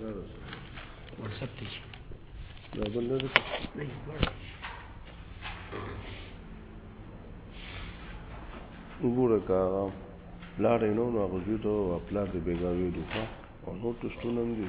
واتساپ ته شي دا بل نه دی وګوره که هغه پلار یې نه و نو هغه زوی ته ووایه پلار دې بېګا ویلي ښه او نور ټسټونه هم دي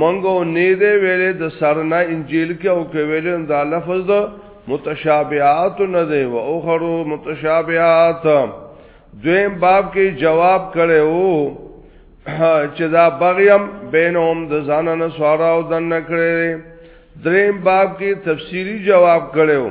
منګو نه دی ویلې د سرنا انجیل کې او کې ویلې دا لفظ د متشابهات نه دی او اخرو متشابهات دویم باب کې جواب کړي وو چې دا بغیم بینهم د ځانانه سوارا او دن کړي دریم باب کې تفسیری جواب کړي وو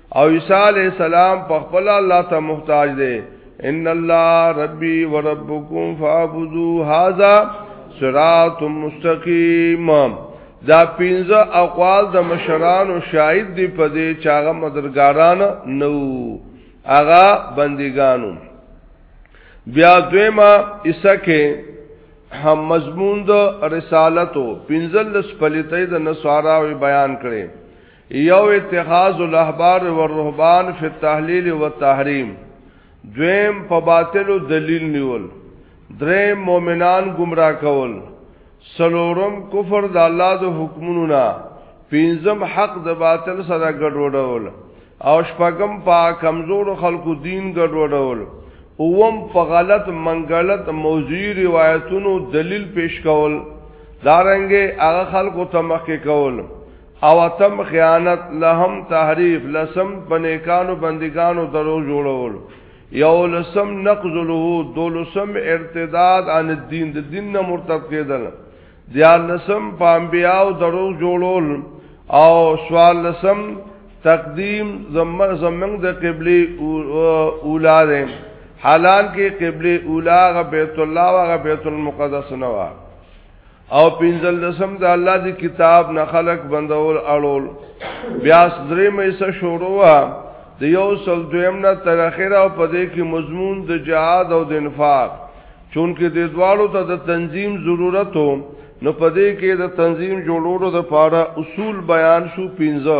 او عیسی علی السلام په خپل الله ته محتاج دی ان الله ربي وربكم فاعبدوا هذا صراط مستقيم دا پینځه اقوال د مشرانو شاهد دی په دې چاغه مدرګاران نو اغا بندګانو بیا دویما عیسی کې هم مضمون د رسالتو پینځل سپلیتې د نسواراوي بیان کړي یو اتخاذ الاحبار والرهبان فی التحلیل والتحریم دویم په باطل دلیل نیول درې مؤمنان گمراه کول سلورم کفر د الله د حکمونو نه پنځم حق د باطل سره ګډوډول او شپږم په کمزور خلکو دین ګډوډول اوم په غلط منګلت موضوعي روایتونو دلیل پیش کول دارنګه هغه خلکو تمخه کول او اتم خیانت لهم تحریف لسم بنیکانو بندگانو درو جوړول یو لسم نقض له دو لسم ارتداد عن الدین د دین نه مرتد کېدل دیار لسم پامبیاو درو جوړول او سوال لسم تقدیم زمن زمن د قبله اولا ده حالان کې قبله اولا غ بیت الله او غ بیت المقدس نه او پنځل لسم د الله دی کتاب نه خلق بندول اړول بیا درې مې څه شروع وا د یو سل دویم نه تر اخره او پدې کې مضمون د جهاد او د انفاق چونکه د دوالو ته د تنظیم ضرورت وو نو پدې کې د تنظیم جوړولو لپاره اصول بیان شو پنځه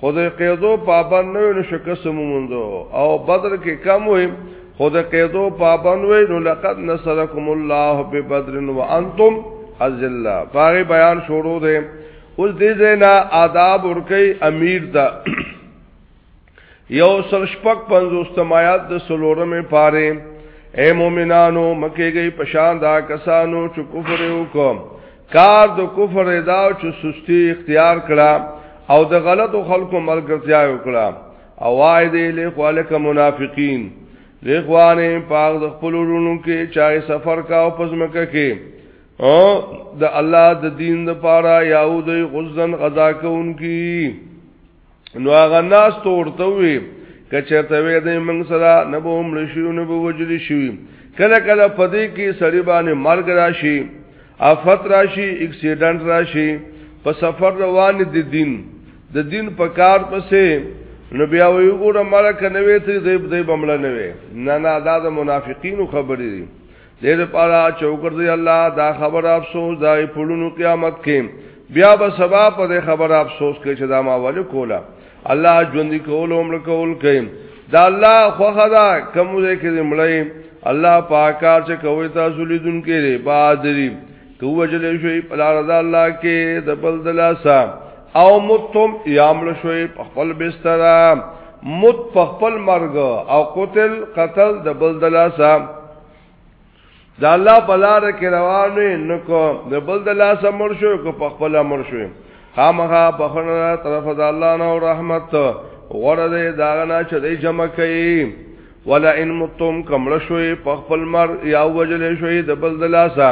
خود قیدو پابند نه نو شکست مومندو او بدر کې کم وي خود قیدو پابند وي نو لقد نصرکم الله ببدر وانتم ازلا باغی بیان شروع دی اوس دې زینا آداب ورکی امیر دا یو سل شپک پنځوستم آیات د سلورمه پاره اے مومنانو مکه گئی پشان دا کسانو چې کفر وکم کار د کفر اداو چې سستی اختیار کړه او د غلطو خلکو ملګرتیا وکړه او وای دې له خالق منافقین لخوانه پاک د خپل ورونو کې چای سفر کا او پزمکه کې او د الله د دین لپاره یاو د غزن غزا کوونکی نو هغه ناس ته ورته وي کچرته وې دې موږ سره نه به عمر شي نه به وجل شي کله کله پدې کې سړي باندې مرګ راشي آفت راشي اکسیډنټ راشي په سفر روان دي دین د دین په کار پسې نو بیا وی ګوره مړه کنوي ته دې دې بمړه نه وي نه نه دا د منافقینو خبرې دي دې لپاره چې وګرځي الله دا خبر افسوس دا پړونو قیامت کې بیا به سبا په دې خبر افسوس کې چې دا ما ولې کوله الله ژوند کول عمر کول کې دا الله خو خدا کوم دې کې مړی الله پاکار چې کوي تاسو لیدون کې بادری که وجل شوی په لار د الله کې د بل د لاسه او متم یامل شوی په خپل بستر مت په خپل مرګ او قتل قتل د بل د لاسه د الله په لار کې روان نه کو د بل د لاسه مر شو کو په خپل مر شو خامخا بخنه طرف د الله نو رحمت غره دې داغنا چې دې جمع کړي ولا ان متم کمل شوی په خپل مر یا وجل شوی د بل دلاسا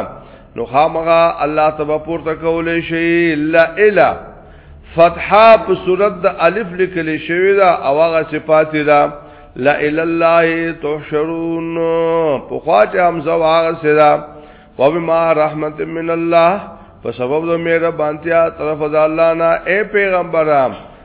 نو خامغه الله تبا پورته کولې شي لا الا فتحه په صورت د الف لیکل شوی دا او هغه صفات دا لا الا الله تحشرون په خواجه حمزه واغ سرا وبما رحمت من الله په سبب د مهربانتیا طرف د الله نه اے پیغمبرام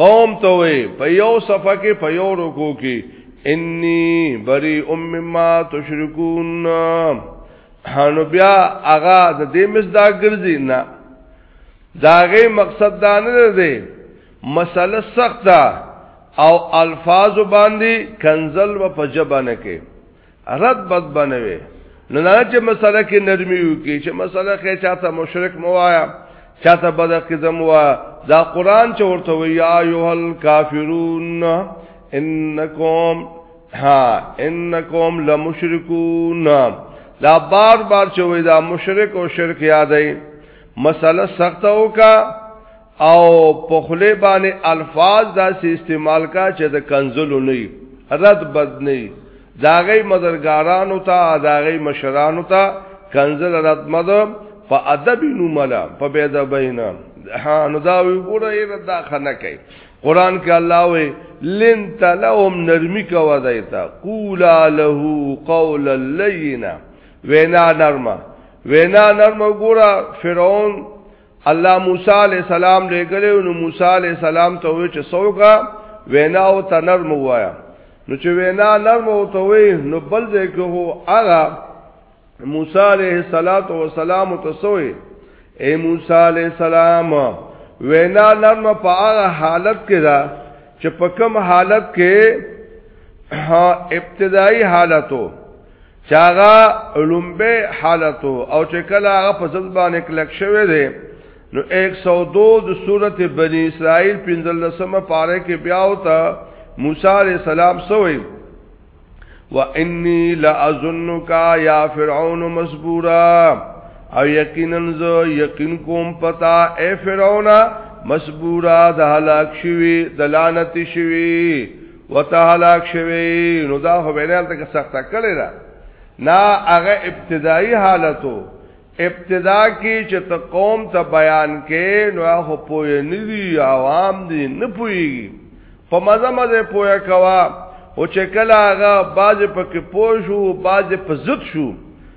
قوم ته وي په یو صفه کې په یو رکو کې انی بری ام مما تشرکون نو بیا هغه د دې مزدا ګرځي نه داغه مقصد دا نه دی مسله سخت ده او الفاظ باندې کنزل و پجبانه کې رد بد بنوي نه نه چې مسله کې نرمي وکي چې مسله کې چاته مشرک موایا چاته بد قزم وا دا قران چې ورته وی یا ایهل کافرون انکم ها انکم لمشرکون دا بار بار چې وی دا مشرک او شرک یادای مسله سخت او کا او په خله باندې الفاظ داسې استعمال کا چې د کنزلو نه رد بد نه داغی مدرګارانو ته داغی مشرانو ته کنزل رد مد په ادب نو ملا په بيد بینا ها نو دا وی ګوره یې رد خنه کوي قران کې الله وی لن تلهم نرمی کا ودایتا قولا له قولا لینا وینا نرمه وینا نرمه ګوره فرعون الله موسی علی السلام لګلې نو موسی علی السلام ته وی چې سوګه وینا او تنر مو وایا نو چې وینا نرم او ته وی نو بل ځای کې هو هغه موسی علیہ الصلات والسلام تسوی اے موسی علیہ السلام وینا نرم په هغه حالت کې دا چې په کوم حالت کې ها ابتدایي حالتو چاغه لومبه حالت او چې کله هغه په ځل باندې کلک شوی دی نو 102 د سورته بنی اسرائیل 15 سمه پاره کې بیا او ته موسی علی السلام سوې و انی لاظنک یا فرعون مسبورا او یقینا ز یقین کوم پتا اے فرعون مسبورا د هلاک شوی د لعنت شوی وتهلاک شوی نو دا خو بینال ته سخته کړی دا نا هغه ابتدایي حالتو ابتدا کې چې ته قوم ته بیان کې نو هغه پوی نه دی عوام دی نه پویږي په مزه مزه پویا کوا او چې کله هغه باز په کې پوه شو باز په زد شو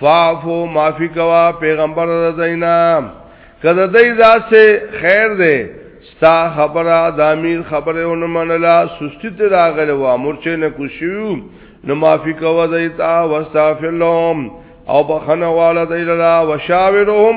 فافو معافی کوا پیغمبر رضینا کده دای ذات سے خیر دے ستا خبره د امیر خبره ونه منله سستی ته راغله و امرچه نه کوشیو نو معافی کوا دیتا واستغفر لهم او بخنه والا دیللا وشاورهم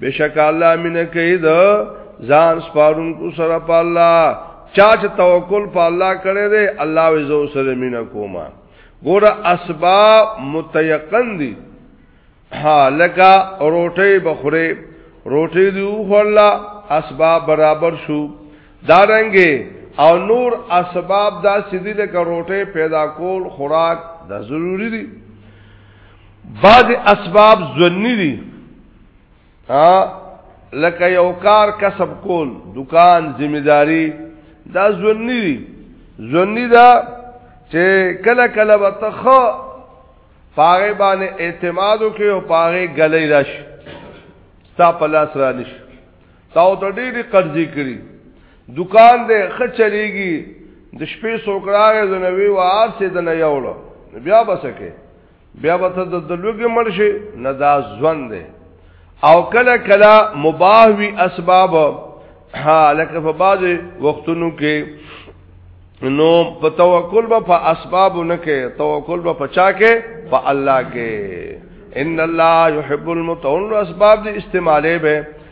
بشک الله مینه کوي دا ځان سپارون کو سره په الله چا چې توکل په الله کړی دی الله وزو سره مینه کوما ګور اسباب متيقن دي ها لکه روټي بخوري روټي دی وخلا اسباب برابر شو دارنګي او نور اسباب دا سیدی لکه روټي پیدا کول خوراک دا ضروری دي بعض اسباب ځنی دي ها لکه یو کار کسب کول دکان ذمہ داری دا ځونی دی ځونی دا چې کله کله وته خو پاره باندې اعتماد وکي او پاره غلې راش ستا په لاس را نش تا ته ډېری قرضې کړی دکان دې خچلېږي د شپې سوکراغه زنوي وار سي د نه یوړو بیا بسکه بیا به ته د لوګي مړ شي نه دا ژوند دی او کله کله مباح وی اسباب ها لکه په بعض وختونو کې نو په توکل به په اسباب نه کې توکل به پچا کې په الله کې ان الله يحب المتون اسباب دې استعمالې به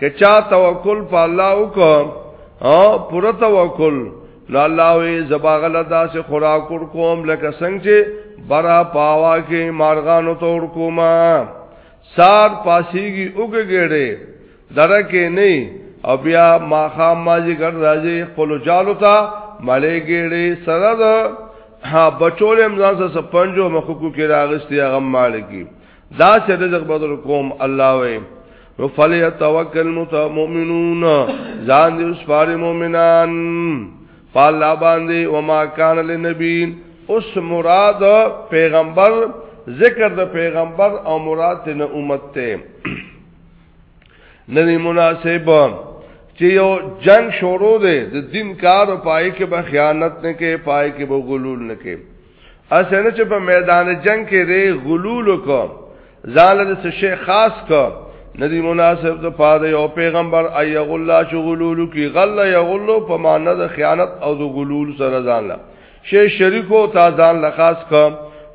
که چا توکل په الله وکړ او پوره توکل نو الله وی زباغله داسې خوراک ور کوم لکه څنګه چې برا پاوا کې مارغانو تور کوما سار پاسیږي وګګړې درکه نه او بیا ما خام ماجی ګر راځي خپل جالو ته ملې ګړې سره دا بچولې امزان سره پنجو مخکو کې راغستي هغه مالکی دا چې رزق بدر کوم الله وې نو فلیتوکل مؤمنون ځان دې اوس فار مؤمنان فالله باندې وما کان لنبی اوس مراد پیغمبر ذکر د پیغمبر او مراد نه امت ته ندی مناسب چې یو جنگ شروع دی د دین کار او پای کې به خیانت نه کې پای کې به غلول نه کې اسنه چې په میدان جنگ کې ری غلول کو ځان له څه شي خاص کو ندی مناسب د پاره یو پیغمبر ای غلا شو غلول کی غل یغلو په معنی د خیانت او د غلول سره ځان له شی شریکو تا ځان له خاص کو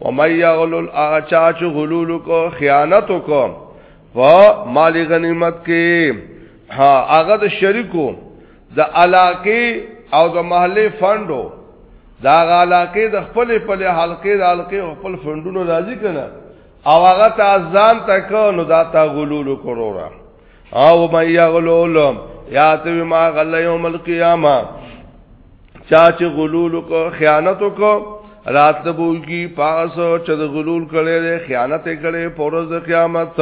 و مې یغلل هغه چا چې غلول کو خیانت کو و مال غنیمت کې ها هغه د شریکو د علاقې او د محلې فندو دا علاقې د خپل خپل حلقې د حلقې خپل فندونو راځي کنه او هغه ته ځان تک نو دا تا غلول کرورا او مې یا غلول یا ته ما غل یوم القیامه چا چې غلول کو خیانت کو رات د بوګي پاس چې د غلول کړي خیانت کړي پورز د قیامت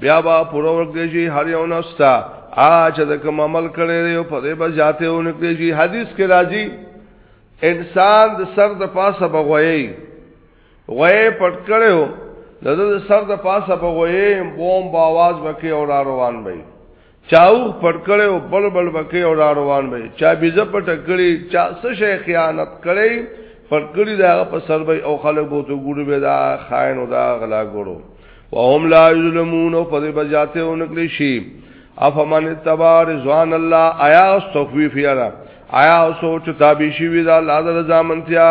بیا با پورا ورکړي شي هر یو نستا ا چې د کوم عمل کړي دی په دې به ذاته ونکړي شي حدیث کې راځي انسان د سر د پاسه بغوي غوي پټ کړو د سر د پاسه بغوي بوم باواز وکي او روان وي چاوغ پټ کړي او بل بل بکې او را روان وي چا بيزه پټ کړي چا څه شي خیانت کړي پټ کړي دا په سر به او خلک بوته ګوري به دا خائن او دا غلا ګورو وهم لا یظلمون او په دې بجاته اونکلی شي افمن تبع رضوان الله آیا استخفیف یرا آیا سوچ تابع شي وی دا الله د رضامندیا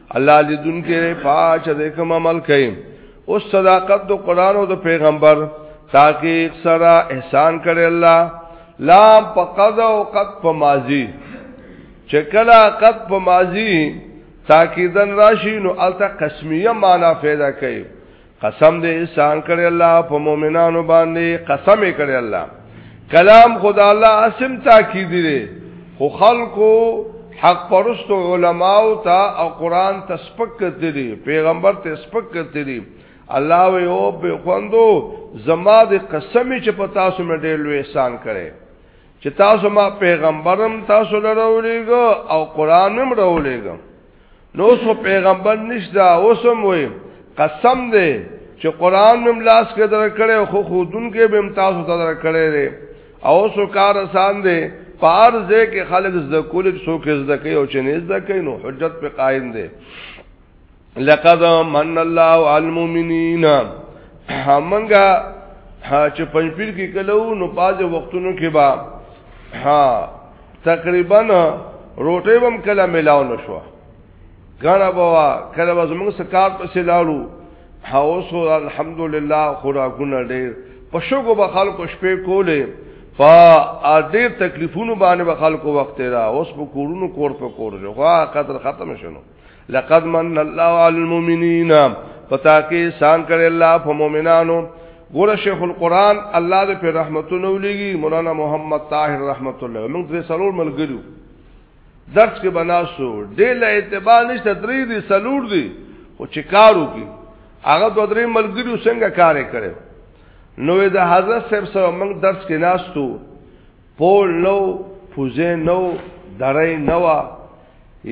الله دې دن کې پاش دې کوم عمل کوي او صداقت د قران او د پیغمبر تحقیق سره احسان کړي الله لا فقد او قد فمازي چې کله قد فمازي تاکیدن راشي نو الته قسمیه معنا پیدا کوي قسم دې احسان کړی الله په مؤمنانو باندې قسم یې کړی الله کلام خدا الله اسم تاکید دی خو خلکو حق پرست علماء او تا او قران ته سپک کتلی پیغمبر ته سپک کتلی الله وی او به خوندو زما د قسم چې په تاسو مې ډېر لوی احسان کړی چې تاسو ما پیغمبرم تاسو لرولېګو او قرانم راولېګو نو سو پیغمبر نشدا اوسم وې قسم دې چې قران مم لاس کې در کړې خو خودون کې بم تاسو ته در کړې او سو کار آسان دې پار زه کې خلق زده کول سو کې زده کوي او چې نه زده کوي نو حجت په قائم دې لقد من الله على المؤمنين همغه چې پنځپیر کې کلو نو پاز وختونو کې با ها تقریبا روټي بم کله ملاو نشو غانا بوا کله زموږ سکار په سلاړو هاوس الحمدلله خورا ګنا ډېر په شګو به خلکو شپې کولې په ډېر تکلیفونو باندې به خلکو وخت را اوس په کورونو کور په کور جو خو قدر ختم شنو لقد من الله على المؤمنين پتا کې سان کړي الله په مؤمنانو ګور شیخ القران الله دې په رحمتونو لګي مولانا محمد طاهر رحمت الله موږ دې سرور ملګرو درس کې بناسو دې له اعتبار نشته درې دې سلور دې خو چې کارو کې هغه دوه درې ملګرو څنګه کار کړي نو د حضرت صاحب سره موږ درس کې ناستو پول نو پوزه نو درې نو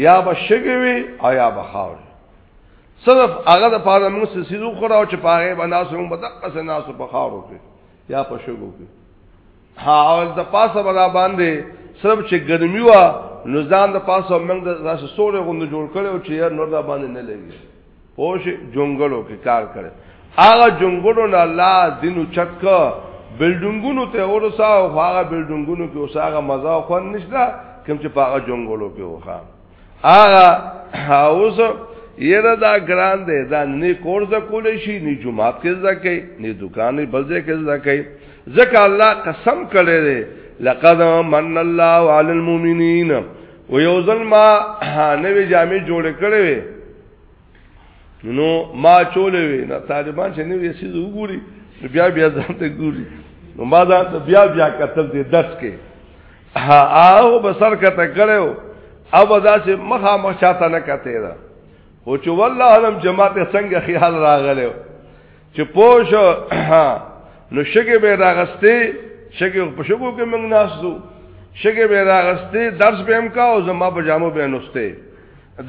یا به شګي وي او یا به خاور صرف هغه د پاره موږ څه سيزو خراو چې پاره به ناس موږ به دغه څه ناس په خاورو کې یا په شګو کې ها او د پاسه بلا باندې صرف چې ګرمي وا نو ځان د پاسه موږ د راس سوره غوند جوړ کړو چې نور دا باندې نه لګي پوش جونګړو کې کار کړي هغه جونګړو نه الله دینو چت کو بلډنګونو ته ورسا او هغه بلډنګونو کې اوساغه مزه خو نشته کوم چې په هغه جونګړو کې وخا هغه اوس یره دا ګران دی دا نه کور ز کول شي نه جمعات کې ز کوي نه دکانې بل ځای کې ز کوي ځکه الله قسم کړی دی لقد من الله على المؤمنين و یو ځل ما نوې جامې جوړې کړې وې نو ما چولې وې نه طالبان چې نوې سیز وګوري بیا بیا ځان ته ګوري نو ما ځان ته بیا بیا قتل دې درس کې ها او بسر کته کړو او بدا چې مخه مخ چاته نه کته دا او چې والله علم جماعت څنګه خیال راغله چې پوه شو نو شګه به راغستې شګه په شګو کې موږ ناسو شګه به راغستې درس به هم کا او زما په جامو به نوسته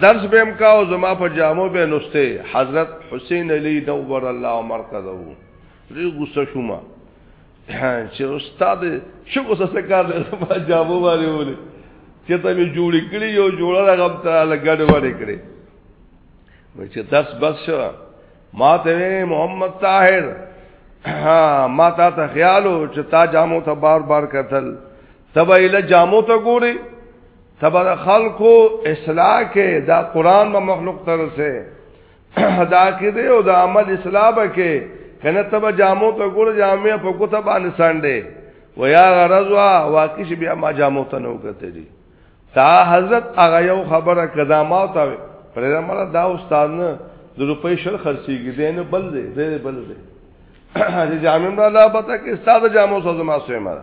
درس به هم کا او زما په جامو به نوسته حضرت حسین علی نور الله مرقده ری غصه شوما چې استاد شګو څه کار دی ما جامو باندې ولې چې ته می جوړ کړی یو جوړه غم ته لګړ وړې کړې چې درس بس شو ما ته محمد طاهر ما تا ته خیالو چې تا جامو ته بار بار قتل تبا اله جامو ته ګوري تبا خلکو اصلاح کې دا قران ما مخلوق تر سه ادا کې دی او دا عمل اصلاح به کې کنه تبا جامو ته ګور جامې په کوته باندې سانډې ویا غرض وا واقع شي بیا ما جامو ته نو کته دي تا حضرت هغه یو خبره کدا ما تا پر مړه دا استاد نه د روپې شل خرڅيږي دین بل دی دین بل دی چې جامع را لا پتا کې استاد جامو سو زما سوې مړه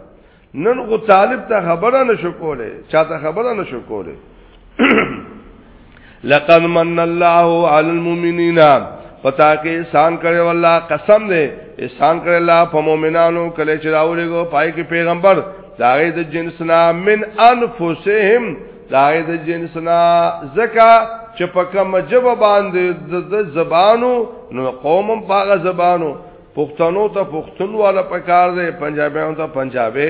نن غو طالب ته خبره نشو کوله چاته خبره نشو کوله لقد من الله على المؤمنين پتا کې احسان کړي والله قسم دې احسان کړي الله په مؤمنانو کله چې راولېګو پای کې پیغمبر داغه د جنسنا من انفسهم داغه د جنسنا زکا چې په کوم جواب باندې د زبانو نو قوم په زبانو پښتنو ته پښتون والا پکار دی پنجابیانو ته پنجابی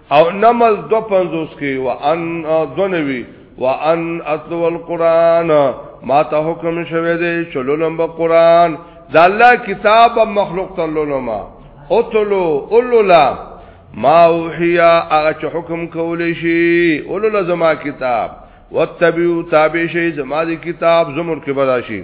او نمل دو پنزوس کی وان دونوی وان اتلو القرآن ما تا حکم شوه دی چلو لنبا قرآن دا اللہ کتاب مخلوق تلو لما اتلو اولو لا ما اوحیا اغا چه حکم کولی شی اولو لا زما کتاب واتبیو تابع شی زما دی کتاب زمر کی بداشی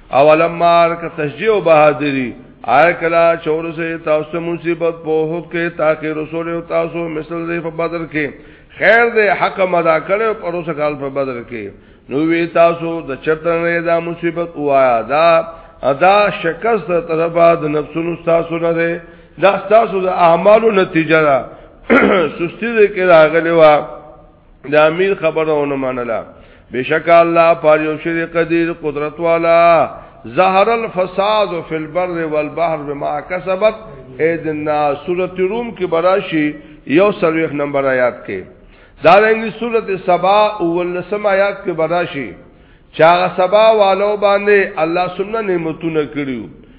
اولم مار که تشجیع و بہادری آئے کلا چور سے تاسو مصیبت پوہد کے تاکہ رسول و تاسو مثل دے فبدر کے خیر دے حق مدا کرے و پروس کال فبدر کے نوی تاسو د چرتن رے دا مصیبت او آیا دا ادا شکست طرفا د نفسونو تاسو نه دے دا تاسو د اعمالو نتیجه دا سستی دے کرا غلی وا د امیر خبره ونه منله بشک الله پر یو شری قدیر قدرت والا ظهر الفساد فی البر والبحر بما کسبت اید الناس سورۃ روم کې براشي یو سرویخ نمبر آیات کې دارنګي سورۃ سبا اولسم آیات کې براشي چا سبا والو باندې الله سنن نعمتونه کړیو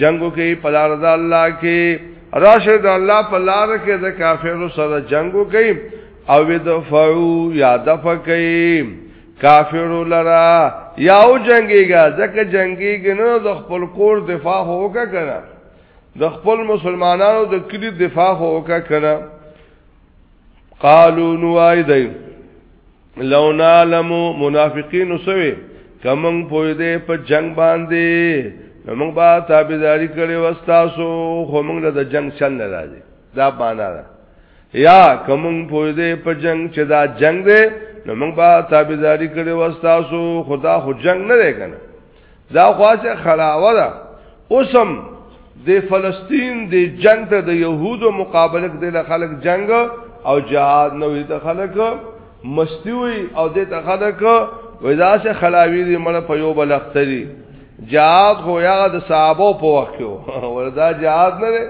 جنگو کې په لار د الله کې راشه د الله په لار کې د کافرو سره جنگو کوي او دفعو یا دفع کوي کافرو لرا یا او جنگيګا ځکه جنگيګ نه د خپل کور دفاع هوکا کنه د خپل مسلمانانو د کلی دفاع هوکا کنه قالو نو آی دی لو نعلم منافقین سوی کمن پوی دې په جنگ باندې موږ با تابعداري کړې وستاسو خو موږ له جنگ چل نه راځي دا معنا ده یا کمن پوی دې په جنگ چې دا جنگ دې نو موږ با تابعداري کړې وستاسو خدا خو جنگ نه دی کنه دا خواصه خلاوه ده اوسم د فلسطین د جنگ ته د يهودو مقابله کې د خلک جنگ او جهاد نه وي د خلک مستی وي او د ته خلک ودا سه خلاوی دي مړ په یو بل اختري جهاد خو یا د صحابه په وخت کې وردا جهاد نه لري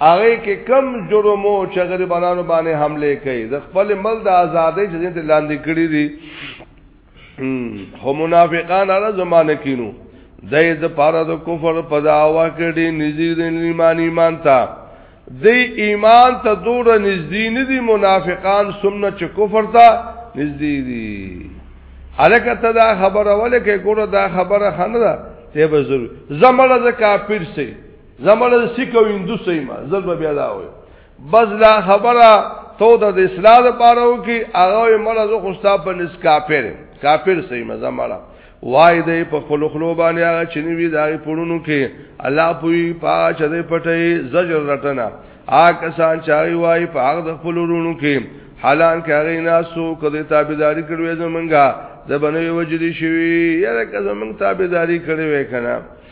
هغه کې کم جرمو چې غریبانو باندې حمله کوي د خپل مل د ازادۍ چې لاندې کړی دي هم منافقان را زمانه کینو دای د پاره د کفر په داوا کړي نږدې د ایمان ایمان ته د ایمان ته دور نږدې نه دي منافقان سمنه چې کفر ته نږدې دي الکه ته دا خبره ولې کې ګوره دا خبره خنه ده ته به ضرور زمړه د کافر سي زمړه د سکه او هندو سي ما زل بیا دا وي بس لا خبره تو د اصلاح لپاره و کی هغه مرز خو ستا په نس کافر کافر سي مزه مړه وای دې په خپل خلو باندې هغه چنوي دای پړونو کې الله پوي پاچ دې پټي زجر رټنا آ کسان چاري وای په هغه د خپل ورونو کې حالان کې هغه ناسو کده تابعداري کړوي زمونږه د بنوي وجدي شوی یا که زمونږ تابعداري کړوي کنه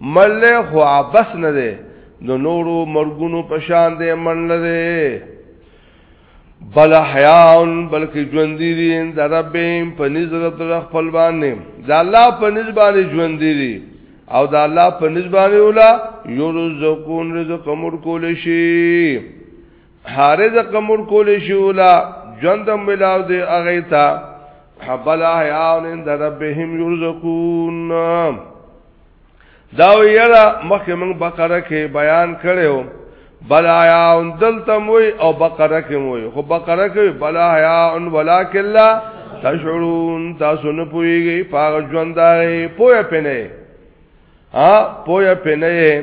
مړله خو عبس نه دی د نورو مرګونو په شان دی مړله دی بل حیاون بلکې ژوند دي د ربهم په نظر د خپل باندې د الله په نظر باندې ژوند دي او د الله په نظر باندې ولا یرزقون رزق امر کول شي حارز امر کول شي ولا ژوند ملاو دی اغه تا حبل حیاون د ربهم یرزقون دا ویلا مخکې موږ بقره کې بیان کړو بلایا ان دلته موي او بقره کې موي خو بقره کې بلایا ان ولکن لا تشعرون تاسو نه پويږي پاغ ژوندای پوهه پنه ها پوهه پنه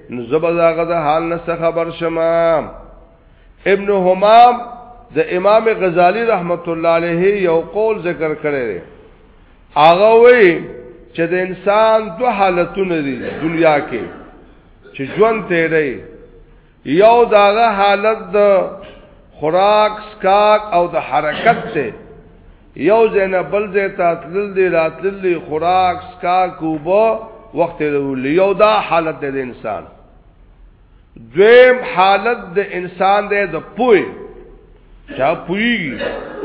نو زبر هغه د حال نه خبر شمه ابن همام د امام غزالی رحمت الله علیه یو قول ذکر کړی دی هغه وی چې د انسان دو حالتونه دي دنیا کې چې ژوند تیری یو داغه حالت د خوراک سکاک او د حرکت ته یو ځای نه بل ځای ته تلل دی راتلل دی خوراک سکاک وبو وخت ضرور یو دا حالت دی انسان دویم حالت د انسان دی د پوی چا پویږي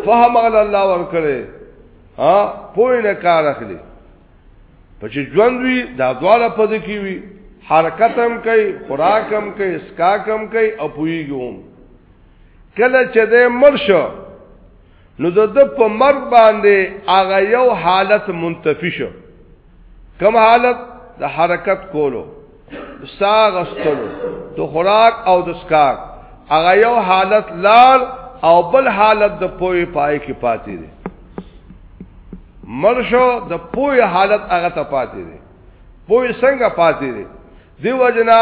فهم علی الله ورکړي ها پوی نه کار اخلي پچې ژوند وی دا دواړه پد کی وی حرکت هم کوي خوراک هم کوي اسکاک هم کوي او پویږي هم کله چې د مرشه نو د د په مرګ باندې هغه یو حالت منتفی شو کم حالت د حرکت کولو ساغ استلو د خوراک او د سکار هغه یو حالت لال او بل حالت د پوی پای کې پاتې دي مرشو د پوی حالت هغه ته پاتې دي پوی څنګه پاتې دي دی وجنا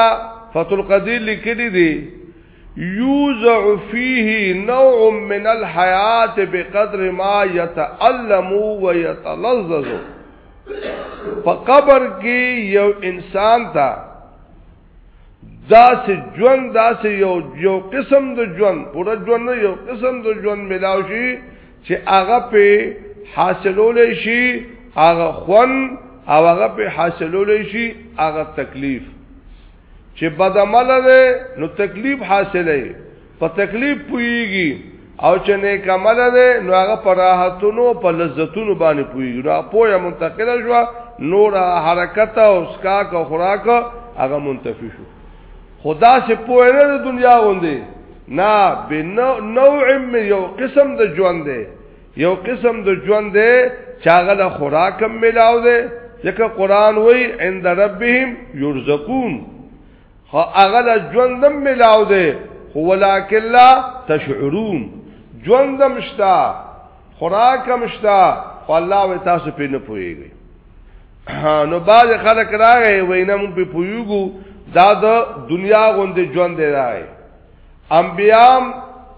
فتل قدیر لیکلی دی یوزع فيه نوع من الحیات بقدر ما يتألم ويتلذذ په قبر کې یو انسان ته داسې ژوند داسې یو یو قسم د ژوند پوره ژوند یو قسم د ژوند ملاو شي چې هغه په حاصلول شي هغه خون او هغه په حاصلول شي هغه تکلیف چې بد عمل ده نو تکلیف حاصلې په تکلیف پويږي او چې نیک عمل ده نو هغه پر راحتونو په لذتونو باندې پويږي نو پوهه منتقل شو نور حرکت او اسکاک او خوراک هغه منتفي شو خدا سے پوهه نه د دنیا غوندي نه به نوع یو قسم د ژوند ده یو قسم د ژوند دی چاغه له خوراکم ملاو دی ځکه قران وای عند ربهم يرزقون خو هغه له ژوندم ملاو دی خو ولکن لا تشعرون ژوندم شتا خوراکم شتا خو الله و تاسو په نه پويږي نو باز خلک راغی وینم په پویګو دا د دنیا غوندې ژوند دی راغی انبیام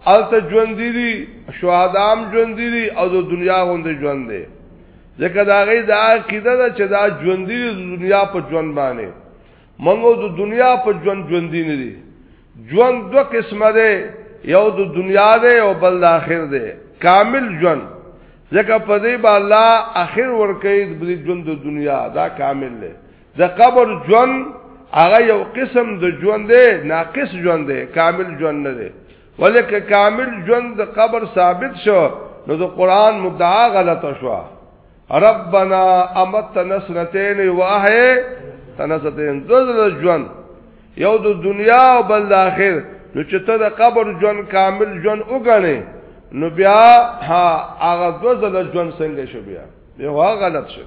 الته ژوند دي شهدام ژوند دي او د دنیا غوندې ژوند دي ځکه دا غي دا عقیده ده چې دا ژوند دي د دنیا په ژوند باندې منګو د دنیا په ژوند ژوند دي نه دي ژوند دوه قسمه ده یو د دنیا ده او بل د آخر ده کامل ژوند ځکه په دې بالا آخر ورکه د ژوند د دنیا دا کامل ده د قبر ژوند هغه یو قسم د ژوند دی ناقص ژوند دی کامل ژوند نه دی ولیکه کامل ژوند د قبر ثابت شو نو د قران مدعا غلطه شو ربنا امت نسنتین واهه تنسنتین دزل ژوند یو د دنیا او بل د اخر نو چې ته د قبر ژوند کامل ژوند وګڼې نو بیا ها هغه دزل ژوند څنګه شو بیا یو غلط شو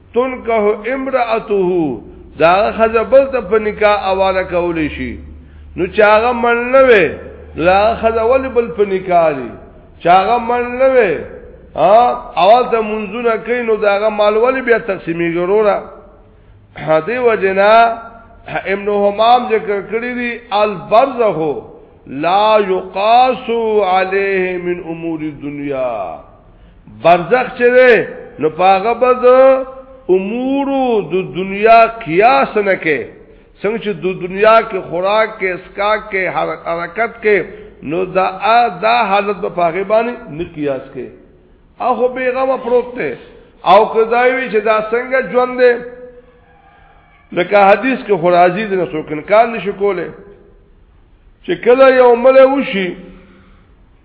تنکه امراته دا خزه بل ته په نکاح اواله کولې شي نو چاغه من نه وي دا خزه ول بل په نکاح دي چاغه من نه وي ها اول ته منځونه کوي نو داغه مال ول بیا تقسیمي ګرورا هدي وجنا ابن همام ذکر کړی دی البرزه لا یقاس علیه من امور الدنیا برزخ چره نو پاغه بد امور د دنیا قیاس نه کې څنګه چې د دنیا کې خوراک کې اسکاک کې حرکت کې نو دا دا حالت په پاغه باندې نه قیاس کې اخو بیغه و پروت ته او کدای وی چې دا څنګه ژوند دی لکه حدیث کې خرازی د نسوکن کار نشي کوله چې کله یو مله وشي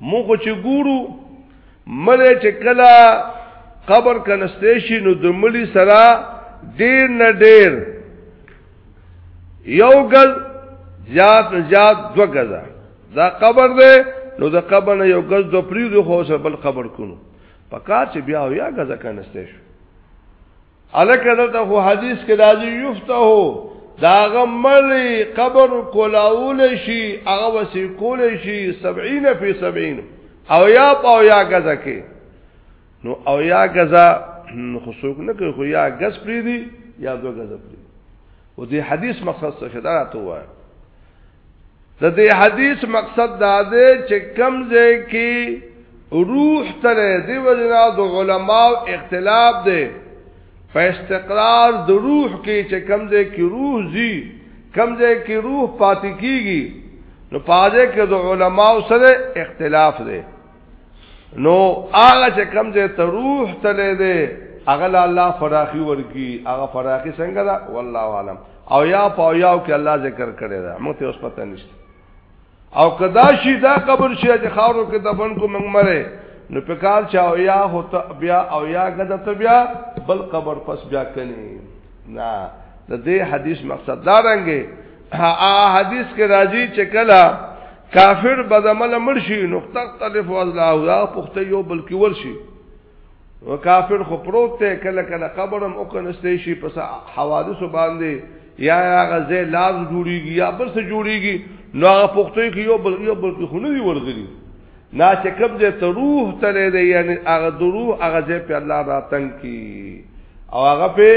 مو خو چې ګورو مله چې کلا قبر کنسته شي نو دملي سره ډیر نه ډیر یو ګل زیات نه زیات دو ګزا دا قبر دی نو د قبر نه یو ګز دو پریږدو خو سره بل قبر کونو پکار چې بیا او یا ګزا کنسته شو الکه دلته خو حدیث کې راځي یفتح دا غملی قبر کولاول شي هغه وسی کول شي 70 فی 70 او یا پاو یا غزا کې نو او یا غزا خو څوک نه کوي خو یا غز پری دی یا دو غزا پری او دې حدیث مقصد څه شدا ته وایي د دې حدیث مقصد دا دی چې کمزې کې روح تر دې وجنا د علماو اختلاف دی په استقرار د روح کې چې کمزې کې روح زی کمزې کې روح پاتې کیږي نو پاجه کې د علماو سره اختلاف دی نو هغه چې کم دې ته روح تلې دې هغه الله فراخي ورکی هغه فراخي څنګه دا والله عالم او یا پاو یاو کې الله ذکر کړی دا موږ ته اوس پته نشته او کدا شي دا قبر شي چې خاورو کې دفن کو موږ مره نو پکار چا او یا هوت بیا او یا غدا ته بیا بل قبر پس بیا کني نه د دې حدیث مقصد دا رنګه ها حدیث کې راځي چې کله کافر بدعمل مرشي نو تختلف الله دا پخته یو بلکی ورشي او کافر خو پروت ته کله کله قبرم او کنسته شي پس حوادث باندې یا هغه زې لاز جوړیږي یا بل څه جوړیږي نو هغه پخته کې یو بل یو بلکی خو نه دی ورغلی نا چې کوم ځای ته روح تللی دی یعنی هغه د روح هغه ځای په الله راتنګ کی او هغه په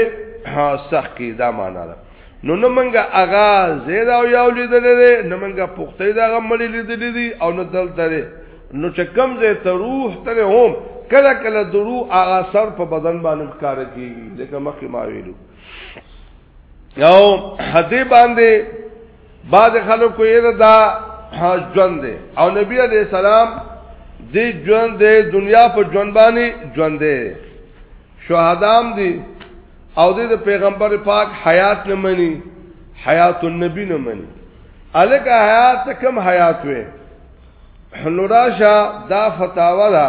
سخت کی دا معنا ده نو نه منګه هغه زیدا او یو لیدل دی نه منګه پخته دا هغه مړی لیدل دی او نه دل ترې نو چې کوم ځای ته روح تللی هم کله کله د روح هغه سر په بدن باندې ښکار کیږي لکه مخکې ما ویلو یو حدی باندې بعض خلکو یې دا ژوند دی او نبی علی السلام دې ژوند دې دنیا په ژوند باندې ژوند دی شهدام دي او دې پیغمبر پاک حیات نه مني حیات النبی نه مني الک حیات کم حیات وې نوراشا دا فتاوا ده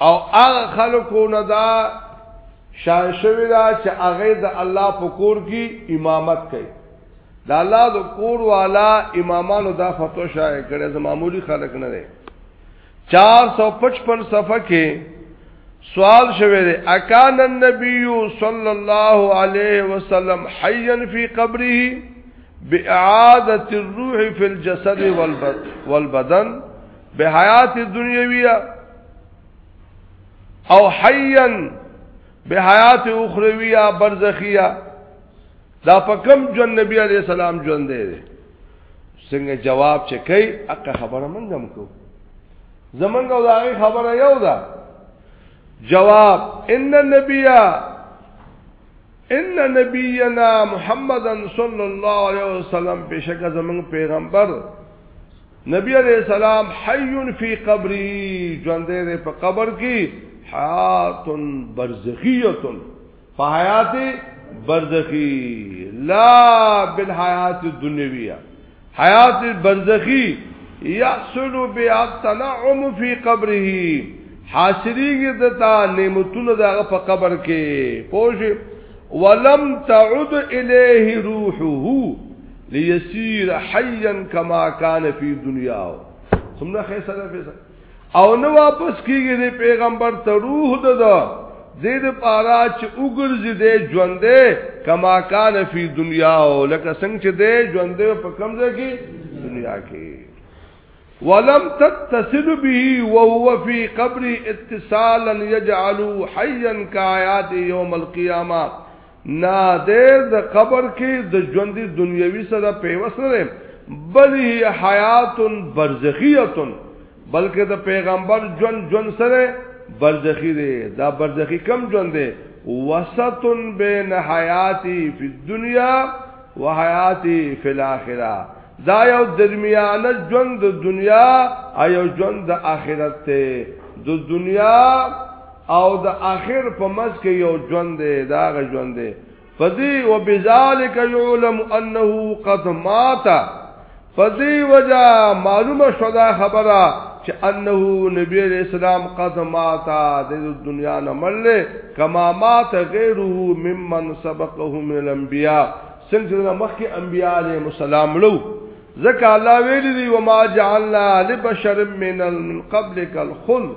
او هغه خلکو نه دا شان شوی دا چې هغه د الله په کور کې امامت کوي دا الله د کور والا امامانو دا فتوا شایع کړي زما معمولی خلک نه دي 455 صفحه کې سوال شوه دی اکان النبی صلی الله علیه وسلم حیا فی قبره باعاده الروح فی الجسد والبدن به حیات دنیویه او حیا به حیات اخرویه برزخیه دا په کم جون نبی علی السلام جون دی څنګه جواب چې کوي اقا خبره مونږ هم کو زمونږ او دا خبره یو ده جواب ان النبي ان نبینا محمدن صلی الله علیه وسلم بشک زمون پیغمبر نبی علیہ السلام حی فی قبری ژوندې دې په قبر کې حیات برزخیه په حیات برزخی لا بالحیات الدنیویہ حیات برزخی یحصل بیا تنعم فی قبره حاصلیږي دتا نعمتونه دغه په قبر کې پوجي ولم تعد الیه روحه ليسير حيا كما كان في دنيا سمنا خیر سره پیسا او نو واپس کیږي د پیغمبر ته روح ده ده زید پارا چې وګرځي د ژوندې کما کان فی دنیا او لکه څنګه چې د ژوندې په کم ځای کې دنیا کې ولم تتصل به وهو فی قبر اتصالا یجعل حیا کایات یوم القیامه نه ده د قبر کې د ژوند دنیوي سره پیوس نه ده بل هي حیات برزخیه بلکې د پیغمبر ژوند ژوند سره برزخی دی دا برزخی کم ژوند دی وسط بین حیاتی فی الدنیا و حیاتی فی الاخره دا یو درمیانه ژوند د دنیا او ژوند د آخرت ته د دنیا او د اخر په مز کې یو ژوند دی دا غ ژوند دی فذي وبذالک يعلم انه قد مات فذي وجا معلومه شو دا خبره چې انه نبی علیہ السلام قد مات د دنیا نه مړل کما مات غیره ممن سبقه من الانبیاء څنګه مخکې انبیاء علیهم السلام لو ذکا الله ویلی وما جعلنا لبشر من قبلك الخلد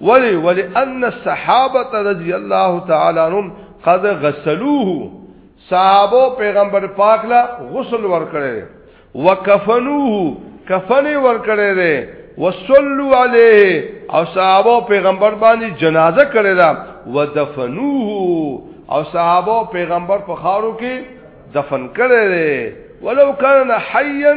ولی ولی ان الصحابه رضی الله تعالی عنهم قد غسلوه صحابه پیغمبر پاک لا غسل ورکړي وکفنوه کفن ورکړي وصلو علیه او صحابه پیغمبر باندې جنازه کړي دا ودفنوه او صحابه پیغمبر په خارو کې دفن کړي ولو کان حیا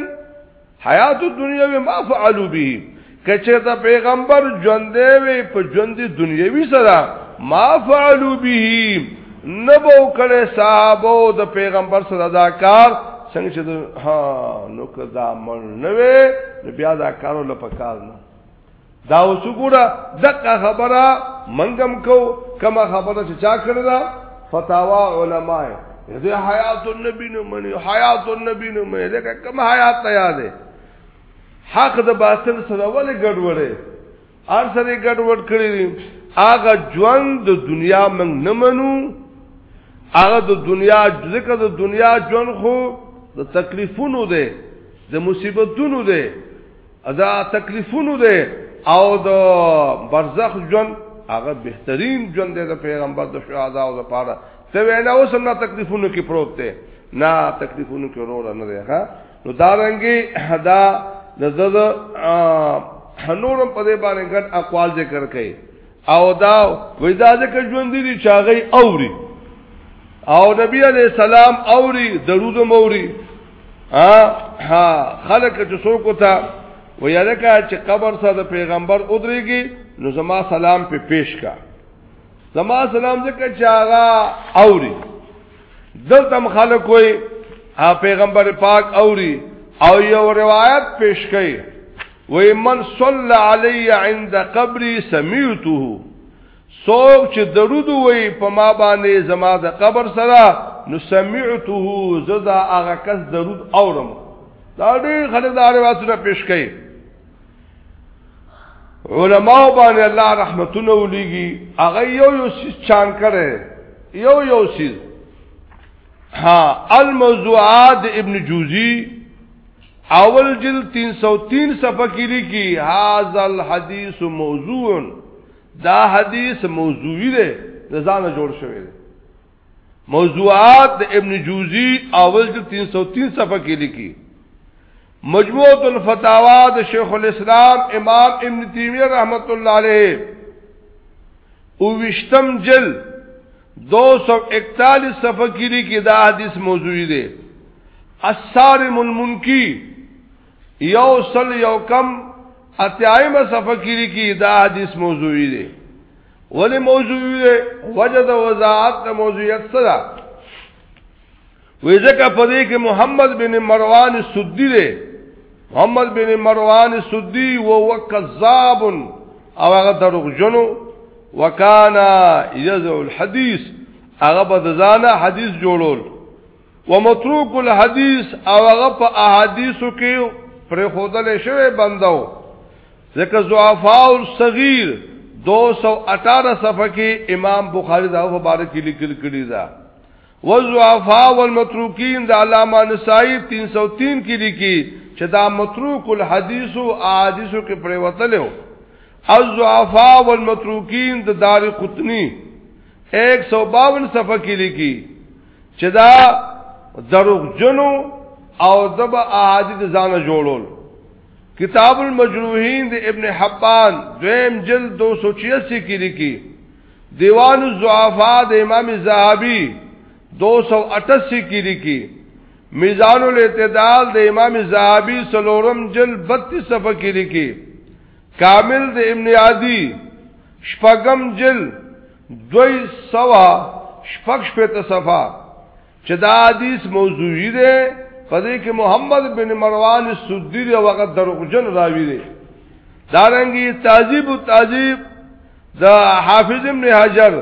حیات الدنیوی ما فعلوا به کچه ته پیغمبر ژوند وی په ژوند دنیوي سره ما فعلوا به نبو کړه صحابه د پیغمبر سره دا کار څنګه چې ها نو کدا مل نه وي بیا دا کارو لپاره کار نه دا اوس وګوره دغه خبره منګم کو کما خبره چې چا کړی دا فتاوا علماء دې حیات النبی نو منی حیات النبی نو منی دا کوم حیات ته یادې حق د باطل سره ولې ګډوډې ار سره ګډوډ کړی هغه ژوند د دنیا من نه منو هغه د دنیا ځکه د دنیا ژوند خو د تکلیفونو ده د مصیبتونو ده دا تکلیفونو ده او د برزخ ژوند هغه بهترین ژوند دی د پیغمبر د شهدا او د پاره ته وینا اوس نه تکلیفونو کې پروت دی نه تکلیفونو کې ورور نه دی ها نو دا رنګي حدا د زړه هنورم په دې باندې ګټ اقوال ذکر کړي او دا وې دا ځکه ژوند دي چې هغه اوري او نبی علی السلام اوري درود موري ها خلک چې څوک ته ویل کا چې قبر سره د پیغمبر ودرېږي نو زما سلام په پیش کا زما سلام ځکه چې هغه اوري دلته خلک وي پیغمبر پاک اوري او یو روایت پیش کړي وی من صلی علی عند قبری سمیتو سوک چې درود وی په ما باندې زما د قبر سره نو سمعته زدا هغه کس درود اورم دا ډېر خلک دا روایتونه پیش کړي علماء باندې الله رحمتونه ولېږي هغه یو یو سیس چان کړي یو یو سیس ها الموضوعات ابن جوزی اول جلد 303 صفحه کې لیکي هاذا الحديث موضوع دا حدیث موضوعی دی ځانه جوړ شوی دی موضوعات د ابن جوزی اول جلد 303 صفحه کې لیکي مجموعه الفتاوا د شیخ الاسلام امام ابن تیمیه رحمت الله علیه او وشتم جلد 241 صفحه کې لیکي دا حدیث موضوعي دی الصارم المنکی یو سل یو کم اتیائیمه صفحه کې لیکي دا حدیث موضوعي دی ولی موضوعی ده وجد وضاعت موضوعیت صدا وی ځکه په دې کې محمد بن مروان سدی دی محمد بن مروان سدی و وکذاب او هغه دروغجنو وکانا یزع الحدیث هغه به ځانه حدیث جوړول ومتروک الحدیث او هغه په احادیثو کې پر خودل شوی بندو ځکه ضعفاء الصغیر 218 صفحه کې امام بخاری دا مبارک لیکل کړی دا وزعفاء والمتروکین د علامه نسائی 303 کې لیکي چې دا متروک الحدیث او احادیثو کې پریوتلو الزعفاء والمتروکین د دار قطنی 152 صفحه کې لیکي چې دا دروغ جنو او دبا احادیث ځانه جوړول کتاب المجروحین د ابن حبان دویم جلد 286 کې لیکي دیوان الضعفاء د امام زاهبی 288 کې لیکي میزان الاعتدال د امام زاهبی سلورم جلد 32 صفحه کې لیکي کامل د ابن عادی شپږم جلد دوی سوا شپږ شپته صفه چې دا حدیث موضوعی دی په دې کې محمد بن مروان سدی دی هغه دروغجن راوی دی دارنګي تعذیب او تعذیب د حافظ ابن حجر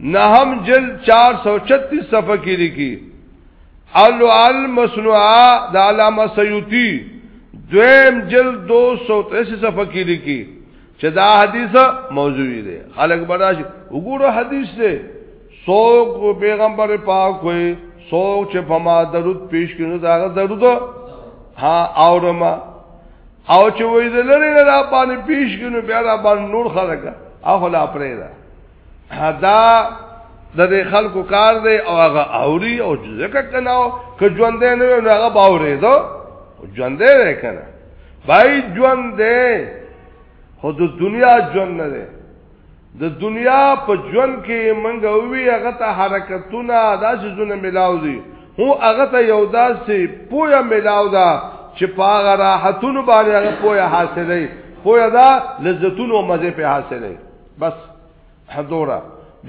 نهم جلد 436 صفحه کې لیکي الوال مصنوعه د علامه سیوطی دویم جلد 283 صفحه کې لیکي چې دا حدیث موضوعی دی خلک برداشت وګوره حدیث دی سوک پیغمبر پاک وي سوک چې په ما درود پیش کینو دا درود ها اورما او چې وې دلری نه را باندې پیش کینو بیا را باندې نور خلک اخلا پرې دا دا د دې خلکو کار دی او هغه اوري او ځکه کنه که ژوند دی نو هغه باورې دو ژوند دی کنه بای ژوند دی خو د دنیا ژوند نه دی د دنیا په ژوند کې منګه وی هغه ته حرکتونه داسې زونه ملاو دي هو هغه ته یو داسې پویا ملاو ده چې په هغه راحتونو باندې هغه پویا حاصلې پویا دا لذتونو او مزه په حاصلې بس حضورا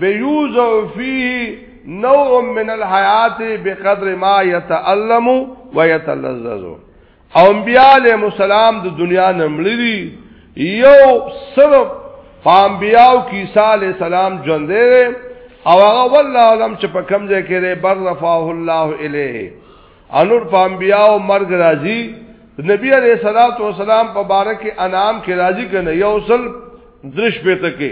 بيوزو فيه نوع من الحيات بقدر ما يتألم ويتلذذ انبیاء علیہ السلام د دنیا نمړي دي یو صرف پامبیاو کیسا علیہ السلام ژوند دی او هغه والله علم چې په کم ځای کې بر رفعه الله الیه انور پامبیاو مرګ راځي نبی علیہ الصلوۃ والسلام په بارک انعام کې راځي کنه یو سل درش پته کې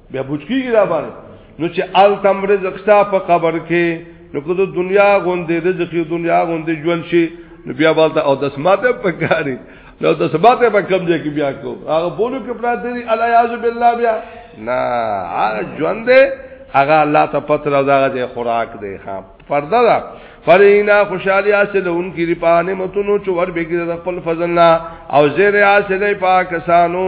بیا بوچکیږي دا باندې نو چې ال تم رزق شتا په قبر کې نو کو د دنیا غوندې رزق یو دنیا غوندې ژوند شي نو بیا بالته او د سماته پکاري نو د سماته په کم ځای کې بیا کو هغه بولو کې پراته دي الیاذ بالله بیا نه هغه ژوند دی هغه الله ته پتر او دغه خوراک دی ها پرده ده فرینا خوشالی حاصل ان کی رپانه متونو چور بګی د خپل فضلنا او زیر حاصل پاکستانو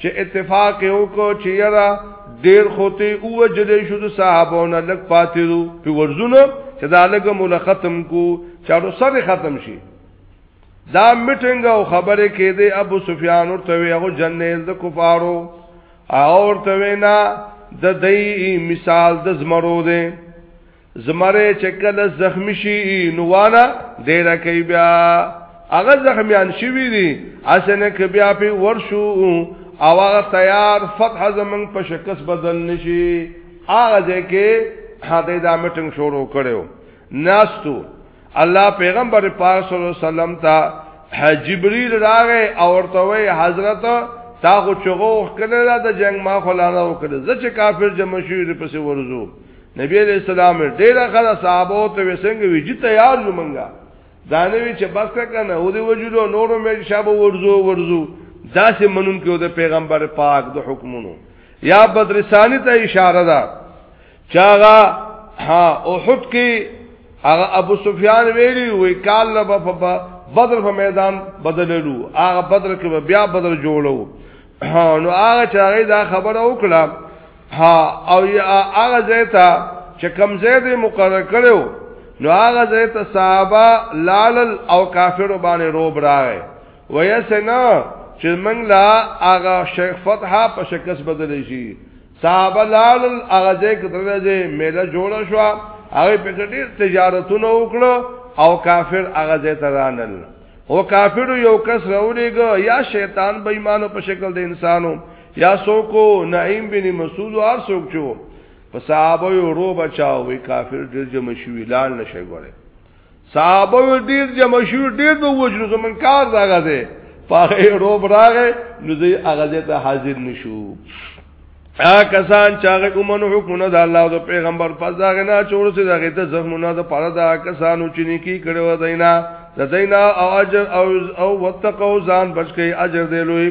چې اتفاق یو کو چې یرا ډیر خوته او جلې شو د صحابونو لګ پاتې دو په ورزونه چې دا لګ مول ختم کو چارو سر ختم شي دا میټنګ او خبره کې دی ابو سفیان ورته وی هغه جنې د کفارو او ورته وینا د دې مثال د زمرو دی زمره چې کله زخمی شي نو وانا ډیر کوي بیا هغه زخمیان شوی دي اسنه ک بیا په ورشو او هغه تیار فتح زمنګ په شکس بدل نشي هغه ځکه هدا د میټنګ شروع کړو ناستو الله پیغمبر پاک صلی الله علیه وسلم ته جبريل راغې او ورته وی حضرت تا خو چغو وکړه د جنگ ما خلانه وکړه زه چې کافر جمع شوی پسې ورزو نبی علیہ السلام ډیر خره صحابه ته وسنګ وی چې تیار یو منګه دانوی چې بس کنه او دی وجودو نورو مې شابه ورزو ورزو داسې منون کې د پیغمبر پاک د حکمونو یا بدرسانی ته اشاره ده چاغه ها احد کې هغه ابو سفیان ویلی وی کال نه په بدر په میدان بدللو هغه بدر کې بیا بدر جوړو نو هغه چاغه دا خبره وکړه ها او یا هغه ځای ته چې کم ځای دې مقرر کړو نو هغه ځای ته صحابه لال او کافر باندې روب راغی ویسنا چې موږ لا هغه شیخ فتحه په شکس بدل شي صحابه لال هغه ځای کې درځي میله جوړ شو هغه په ډېر تجارتونه وکړو او کافر هغه ځای ته رانل او کافر یو کس راولېګ یا شیطان بېمانو په شکل د انسانو یا سوکو نعیم بن مسعود هر سوک چو په صحابه یو رو بچاو وی کافر ډیر جمع شوی لال نشي ګوره صحابه ډیر جمع شوی ډیر به وجلو زمون کار داګه ده پاره رو براغه نو زی هغه ته حاضر نشو ا کسان چاغه کومن حکمونه د الله او د پیغمبر پس دا غنا چور سي دغه ته زخمونه د پاره دا کسانو چې نیکی کړو دینا د دینا او اجر او او وتقو ځان بچ کې اجر دی لوی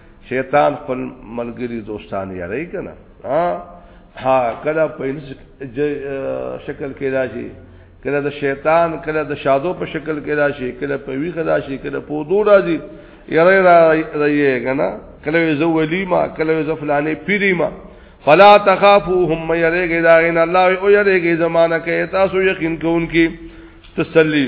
شیطان خپل ملګری دوستان یاري کنه ها ها کله په شکل کې راشي کله د شیطان کله د شادو په شکل کې راشي کله په وی خدا شي کله په دو راځي یاري را رہی کنه کله زو ولیما کله زو فلانه پیریما فلا تخافوهم یریږي دا غین الله او یریږي زمانہ کې تاسو یقین کوونکی تسلی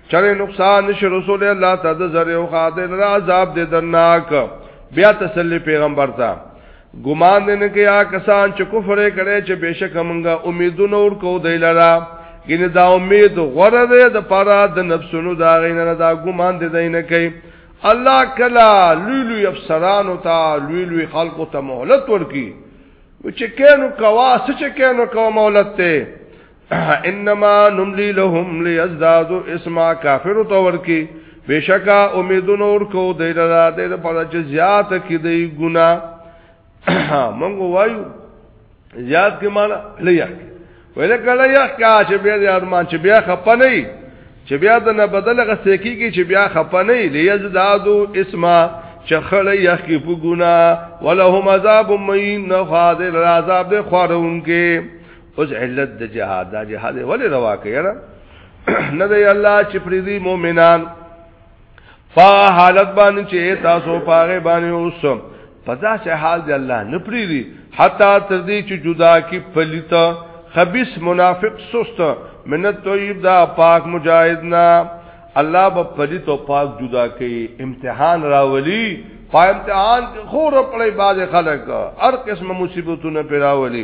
چره نقصان نش رسول الله ته د زره او خادن را عذاب دې درناک بیا تسلی پیغمبر ته ګمان نه کیا کسان چې کفر کړي چې بشک موږ امیدونه ور کو دی لرا ګینه دا امید غره ده د پاره د نفسونو دا غینه دا ګمان دې دی نه کوي الله کلا لولو افسران او تا لولو خلق ته مهلت ورکی چې کینو کوا سچ کینو کوا مهلت ته انما نملی لهم ليزدادوا اسما کافر تور کی بشکا امید نور کو دی لرا دی لپاره چې زیات کی دی ګنا مونږ وایو زیات کی معنا لیا ویل کله یا کا چې بیا یاد مان چې بیا خپنی چې بیا د نه بدل غسې کیږي چې بیا خپنه لیزدادو اسما چې خړې یخ کې په ګنا ولهم عذاب مین نه خاذ العذاب خورونکې اوس علت د جهاد دا جهاد ولې روا کړه نه دی الله چې پریدي مؤمنان په حالت باندې چې تاسو پاره باندې اوسم په داسې حال دی الله نه پریدي حتا تر دې چې جدا کی پلیتا خبيث منافق سست منت طيب دا پاک مجاهدنا الله په پلیت او پاک جدا کوي امتحان راولي په امتحان کې خور په باز خلک هر قسم مصیبتونه پیراولي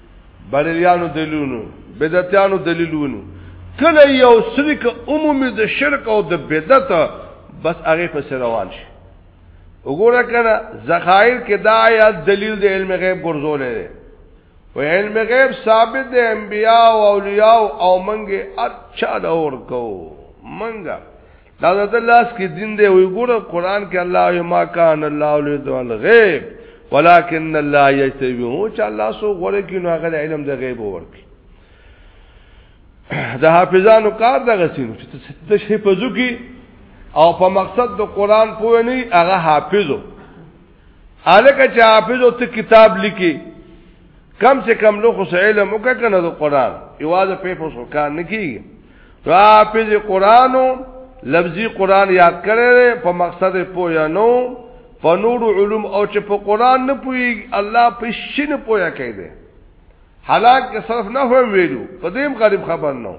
بریلیانو دلیلونو بدعتانو دلیلونو کله یو شرک عمومي د شرک او د بدعت بس هغه په سر روان شي وګوره کنه زخائر کې دا یا دلیل د علم غیب ګرځولې ده و علم غیب ثابت د انبیاء او اولیاء او منګه اچھا دور کو منګه دا د الله اس کې دین دی وی ګوره قران کې الله یې ما کان الله لذل غیب ولکن الله یجتبی هو چې الله سو غره کې نو غل علم د غیب ورکی د حافظانو کار دغه سینو چې ته شي په ځو کې او په مقصد د قران پوه نه هغه حافظو الکه چې حافظ او ته کتاب لیکي کم سے کم لو خو علم وکړه کنه د قران ایواز په پوسو کار نه کیږي حافظ قران لفظي قران یاد کړي په مقصد پویا نو په نور علوم او چې په قران نه پوي الله په شین پویا کوي حالات کې صرف نه هم ویلو په دې غریب خبر نه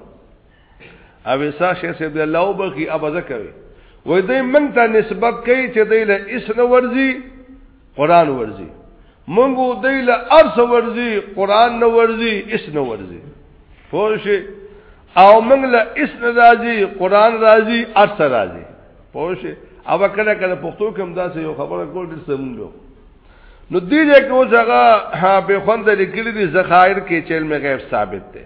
او وسا شیخ صاحب الله وبخي ابزه کوي وای دې مونږ ته نسبت کوي چې دې له اسن ورزي قران ورزي مونږ دې له ارس ورزي قران نه ورزي اسن ورزي فوش او مونږ له اسن راځي قران راځي ارس راځي فوش او کله کله پښتو کې هم داسې یو خبره کول ډېر سمندو نو دې ځکه اوس هغه به خوند لیکلي دي ذخایر کې چې علم غیب ثابت دی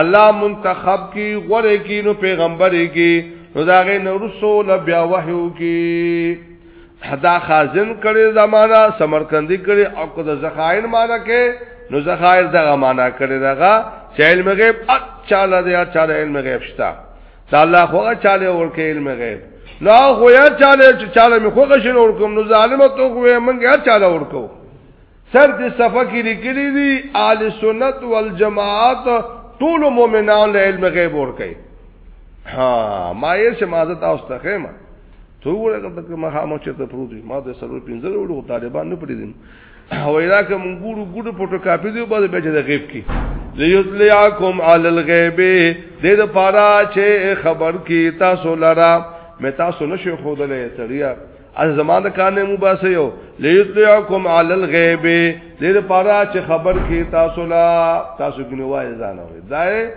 الله منتخب کی غره کی نو پیغمبر کی نو داغه نو رسول بیا وحیو کی حدا خازن کړي زمانہ سمرقندی کړي او کو د زخائن معنا کې نو زخائر دغه معنا کړي دغه چې علم غیب اچاله دی اچاله علم غیب شتا دا الله خو اچاله ورکه علم غیب لا خو یا چاله چې چاله می خو غشن ورکوم نو ظالم ته خو منګه چاله ورکو سر دې صفه کې لیکلي دي اهل سنت والجماعت ټول مؤمنان له علم غیب ور کوي ها ما یې سمازه تاسو ته خېما ته وګوره کته ما هم چې ته پروت ما د سرور پینځل وړو طالبان نه پرې دین او دا کوم ګورو ګورو فوټو کاپی دی بعد به چې د غیب کې لیطلعکم علی الغیب دې د پاره چې خبر کې تاسو لرا مې تاسو نشو خودلې تړیا ان زما د کار نه مو باسه یو لیتلعکم علی الغیب دې لپاره چې خبر کې تاسو لا تاسو ګنوای ځان وي دای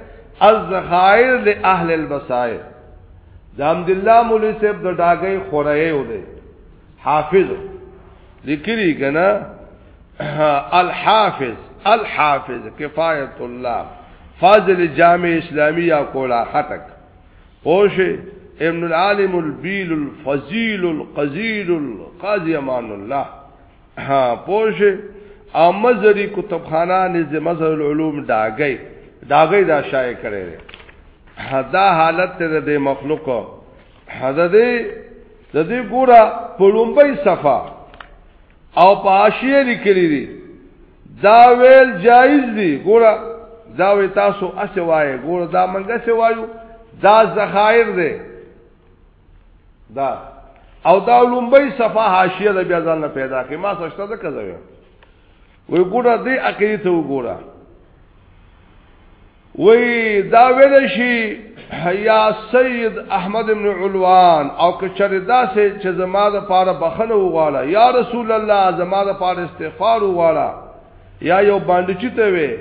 الزخائر لاهل البصائر د حمد الله مولوی صاحب د ډاګي خورایې و دی حافظ لیکلی کنا الحافظ الحافظ کفایت الله فاضل جامع اسلامی یا کولا خطک پوشه ابن العالم البیل الفضیل القزیل القاضی امان الله ها پوشه او مزری کتبخانه نزد مظهر العلوم داګی داګی دا شایع کړي دا حالت ته د مخلوق حدا دې د دې ګوره په لومبۍ صفه او پاشیه لیکلی دی دا ویل جایز دی ګوره دا وی تاسو اسه وای ګوره دا منګه سه وایو دا ذخایر دی دا او دا لومبۍ صفه حاشیه د بیا ځان پیدا کی ما سشته ده کزوی وی ګوره دې عقیده ته وګوره وی دا ویل شي یا سید احمد ابن علوان او کچره داسې چې زما د پاره بخنه وغواړه یا رسول الله زما د پاره استغفار وغواړه یا یو باندې چته وي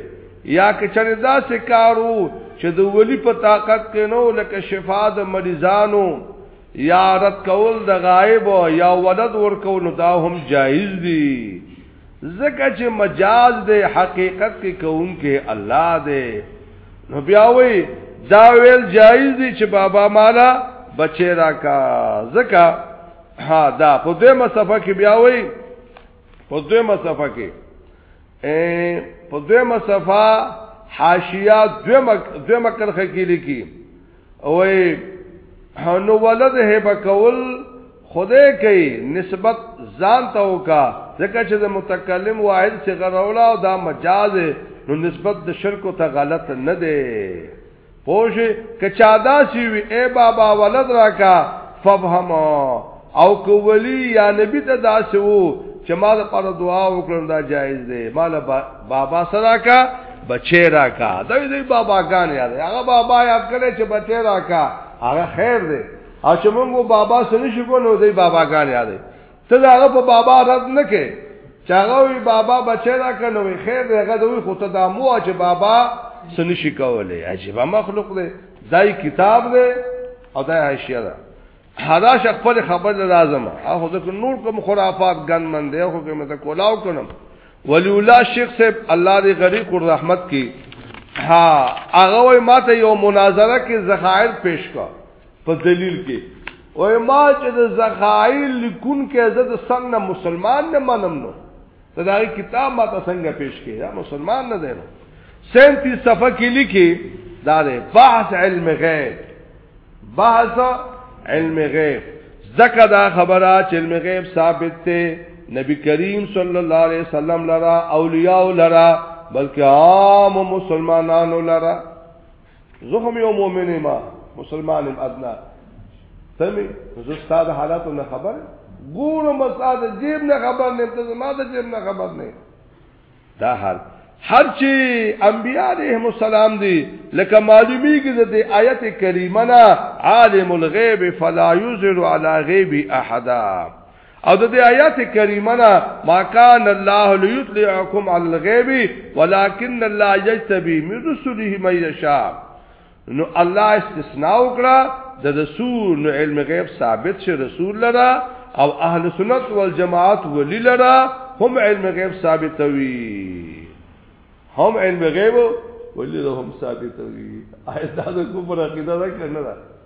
یا کچره داسې کارو چې د ولی په طاقت کې نو لکه شفا د مریضانو یا رد کول د غایب یا ولد ور کول دا هم جایز دي ځکه چې مجاز دی حقیقت کې کوونکې الله دی نو بیا وی دا ویل جایز دی چې بابا مالا بچی راکا ځکه ها دا په دې مسافه کې بیا وی په دې مسافه کې ا په دې مسافه حاشیه دوه مک دوه مکرخه کې لیکي وای نو ولد هبه کول خدای کوي نسبت ځان ته وکا ځکه چې د متکلم واحد څخه راولا او دا مجاز نو نسبت د شرک ته غلط نه دی پوش کچا دا سی وی اے بابا ولد راکا فهم او کولی یا نبی ته دا سو چې ما د پر دعا وکړم دا جایز دی مال بابا صدا کا بچی را کا دا دې بابا ګان یاد هغه بابا یاد کړي چې بچی را کا هغه خیر دی او چې موږ بابا سره شو کو نو دې بابا ګان یاد ته دا هغه په بابا رد نه کې چاغوي بابا بچی را کا نو خیر دی هغه دوی خو ته دا مو چې بابا سن شي کولای عجیب مخلوق دی دای کتاب دی او دای حاشیه ده هدا شخ خپل خبر لازم او خو ځکه نور کوم خرافات ګن من دی خو کوم ته کولاو کنم ولی الله شیخ صاحب الله دې غریق او رحمت کی ها هغه وای ماته یو مناظره کې زخائر پیش کا په دلیل کې وای ما چې د زخائر لیکون کې عزت سنگ نه مسلمان نه منم نو ته دا کتاب ما ته څنګه پیش کړي دا مسلمان نه دی نو 37 صفحه کې لیکي دا دی بحث علم غیب بحث علم غیب زکه دا خبره چې علم غیب ثابت دی نبی کریم صلی الله علیه وسلم لرا اولیاء لرا بلکې عام مسلمانانو لرا زه هم یو مؤمن ما مسلمان یم ادنا سمې زه ستاسو حالاتو نه خبر ګورم ستاسو جیب نه خبر نه ته ما د جیب نه خبر نه دا حال هر چې انبیاء علیهم السلام دي لکه معلومی کې د آیت کریمه نه عالم الغیب فلا یظهر علی غیب احدا او د دې آیات کریمه نه ما کان الله لیطلعکم علی الغیب ولکن الله یجتبی من رسله من یشاء نو الله استثناء وکړه د رسول نو علم غیب ثابت شه رسول لرا او اهل سنت والجماعت ولی لرا هم علم غیب ثابتوي هم علم غیب ولی لهم ثابتوي آیات دا کومه عقیده ده کنه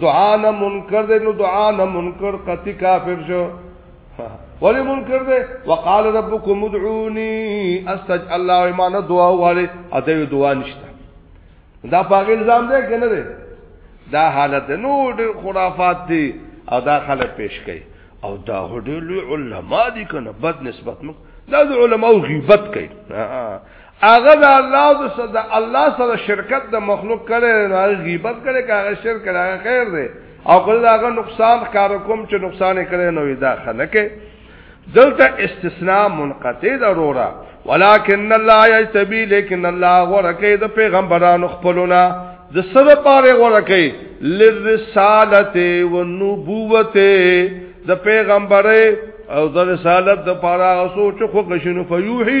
دعا نه منکر دی نو دعا نه منکر قتی کافر شو ولی منکر دی وقال ربکم ادعونی استج الله ایمان دعا وغواړي اته دعا نشته دا پاګ الزام دی کنه دی دا حالت نو ډېر خرافات دي او دا خلک پیش کوي او دا هډلو علما دي کنه بد نسبت مو دا علماء غیبت کوي هغه د الله د صد الله سره شرکت د مخلوق کړي نه غیبت کړي کاغه شرک کړي خیر دی او کله هغه نقصان کار کوم چې نقصان کړي نو دا خنه کې دلته استثناء منقطع ضروره ولكن الله يتبي لكن الله ورکه د پیغمبرانو خپلونه د سره پاره ورکه للرسالت والنبوت د پیغمبره او د رسالت د پاره سوچ خو غشنو فیوحي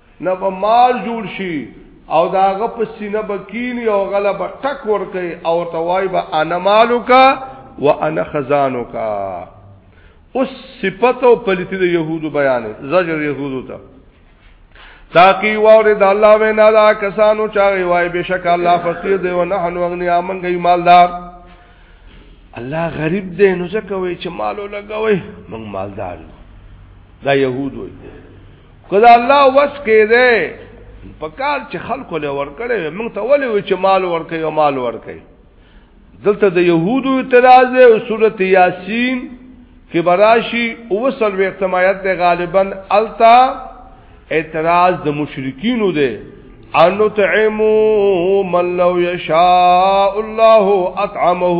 نه به مال جوړ شي او داغه په سینه بکینی او غلا به ټک ور کوي او توای به انا مالک وانا خزانک اوس صفات او پلیتی د يهودو بیان زجر يهودو ته تاکي وره د الله وینا دا کسانو چا وای بشک الله فقیر دی او نحن اغنی امن گئی مالدار الله غریب دی نو ځکه وای چې مالو لګوي موږ مالدار دا يهود وای کله الله وس کېده په کار چې خلکو له ورکړې موږ ته ولې و چې مال ورکړي او مال ورکړي دلته د يهودو اعتراض دی او سورته یاسین کې براشي او وصل احتمایت دی غالبا التا اعتراض د مشرکینو دی ان تعمو من لو یشاء الله اطعمه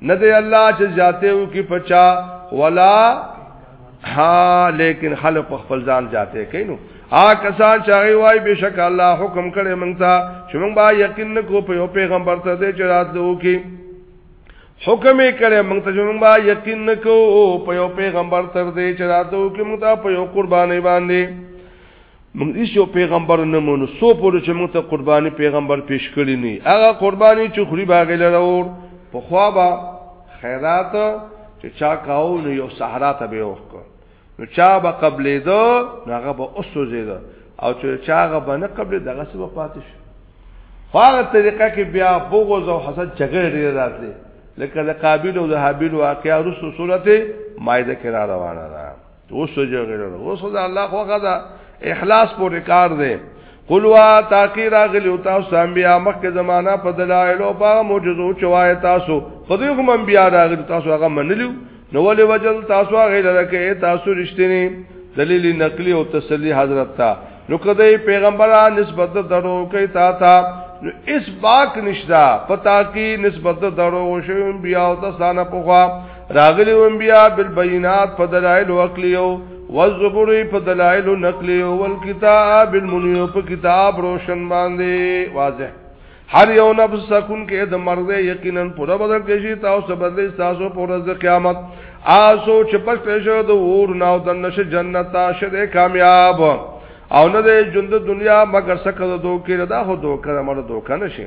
نه دی الله چې ذاته او کې پچا ولا ها لیکن خلق خپل ځان ذاته کینو آ کسان چاغي وای بشک الله حکم کړي مونږ ته چې مونږ با یقین نکو په یو پیغمبر ته دې چې راتلو کې حکم یې کړي مونږ ته چې مونږ با یقین نکو په یو پیغمبر تر دې چې راتلو کې مونږ ته په یو قرباني باندې موږ هیڅ یو پیغمبر نه مونږ سو پورې چې موږ ته قرباني پیغمبر پیش کړی نه هغه قرباني چې خوري باغې لرور په خوا با خیرات چې چا کاو نو یو صحرا ته به وکړ نو چا به قبلې دو هغه به اوسو زیدا او چې چا هغه باندې قبلې دغه سبب پاتې شو هغه طریقه کې بیا بغض او حسد جګړه ډیره راتلې لکه د قابیل او د حابیل واقعا رسو صورت مایده کې را روانه ده اوس جګړه اوس دا الله خو غدا اخلاص پورې کار دی قلوا تاکی راغلی او تاسو انبیا مخکې زمانہ په دلایل او په معجزو چوای تاسو خدای هم انبیا راغلی تاسو هغه منلیو نو ولې وجل تاسو هغه لکه تاسو رښتینی دلیل نقلی او تسلی حضرت تا نو کده پیغمبران نسبت درو کوي تا تا نو اس باک نشتا پتا کی نسبت درو شوم بیا او تاسو نه پوخا راغلی انبیاء بالبینات په دلایل عقلیو والزبر په دلایل نقلیو والکتاب المنیر په کتاب روشن باندې واضح هر یو نفس سکون کې د مرده یقینا پوره بدل کې شي تاسو بدل تاسو پوره د قیامت آسو چې پښ شو د اور ناو د نشه جنت شه کامیاب او نه د ژوند دنیا مگر سکه دوکې دا هو دوکې مړ دوکې نشي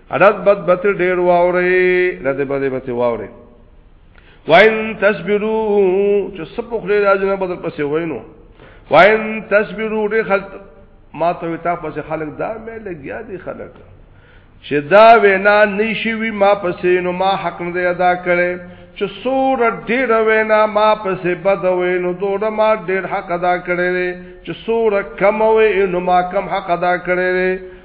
رد بد بت ډیر واوري رد بد بت واوري وان تصبرو چې سپو خلې راځنه بدل پسې وینو وان تصبرو ډیر خلک ما ته تا پسې خلک دا مې لګیا دي خلک چې دا وینا نشوي ما پسې نو ما حق نه ادا کړي چې سور ډیر وینا ما پسې بد وینو دوړه ما ډیر حق ادا کړي چې سور کم وینو ما کم حق ادا کړي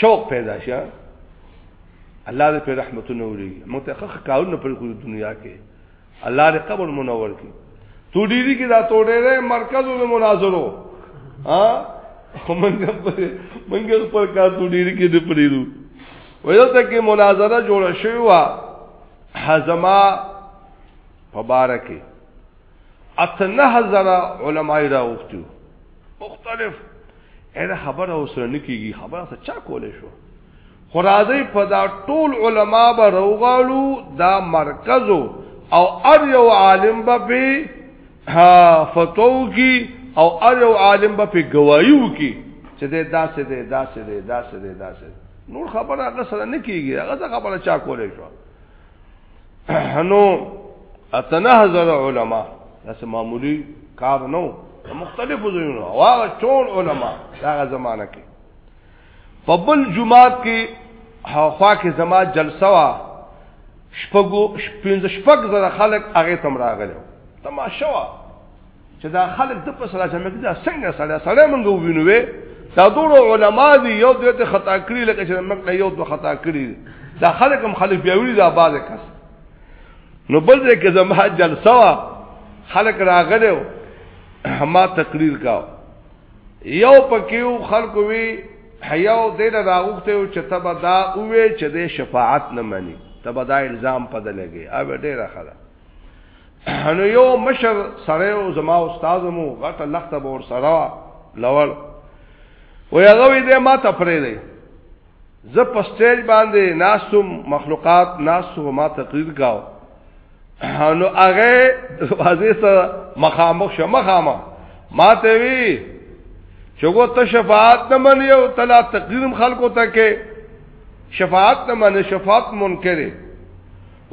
شوق پیدا شي الله دې په رحمتونو وري موږ ته خخ کارونه پر کو دنیا کې الله دې قبر منور کړي تو ډیری کې دا توړې ده مرکزو د مناظرو ها منګه پر منګه پر کا تو ډیری کې دې پریرو ویلته کې مناظره جوړه شوی و حزما مبارکه اتنه زره علماء راوختو مختلف اېدا خبره اوسره نکېږي خبره څه چا کولې شو خرازی په دا ټول علما به روغالو دا مرکزو او ار یو عالم به په فتو کی او ار یو عالم به په گوايو کی چې دا داسې دی داسې دی داسې دی داسې نور خبره هغه سره نه کیږي هغه خبره چا کولای شو نو اتنه هزار علما داسې معمولی کار نو مختلفو ځایونو هغه ټول علما هغه زمانہ کې په بل جمعات کې هاخوا کې زما جلسه وا شپږو شپږ زره خلک هغه تم راغلو تماشا چې دا خلک د پس را جمع کړي څنګه سړی سړی مونږ وینو وې دا ټول علما دي یو دوی ته خطا کړی لکه چې موږ ته یو دوه خطا کړی دا خلک هم خلک بیا ویلي دا باز کس نو بل دې کې زما جلسه وا خلک راغله ما تقریر کاو یو پکیو خلکو وی حیاو دې نه راغوخته او چې تبا دا اوې چې دې شفاعت نه مني تبا دا الزام پد لګي او ډېر خلا نو یو مشر سره او زما استاد مو غټه لخته بور سره لور و هغه وی دې ما ته پرې دی زه په سټیج باندې ناسوم مخلوقات ناسو ما تقریر کاو نو هغه وازی سره مخامخ شو مخامه ما ته وی چوغو ته شفاعت نه منی او تلا تقریر خلکو ته کې شفاعت نه منی شفاعت منکره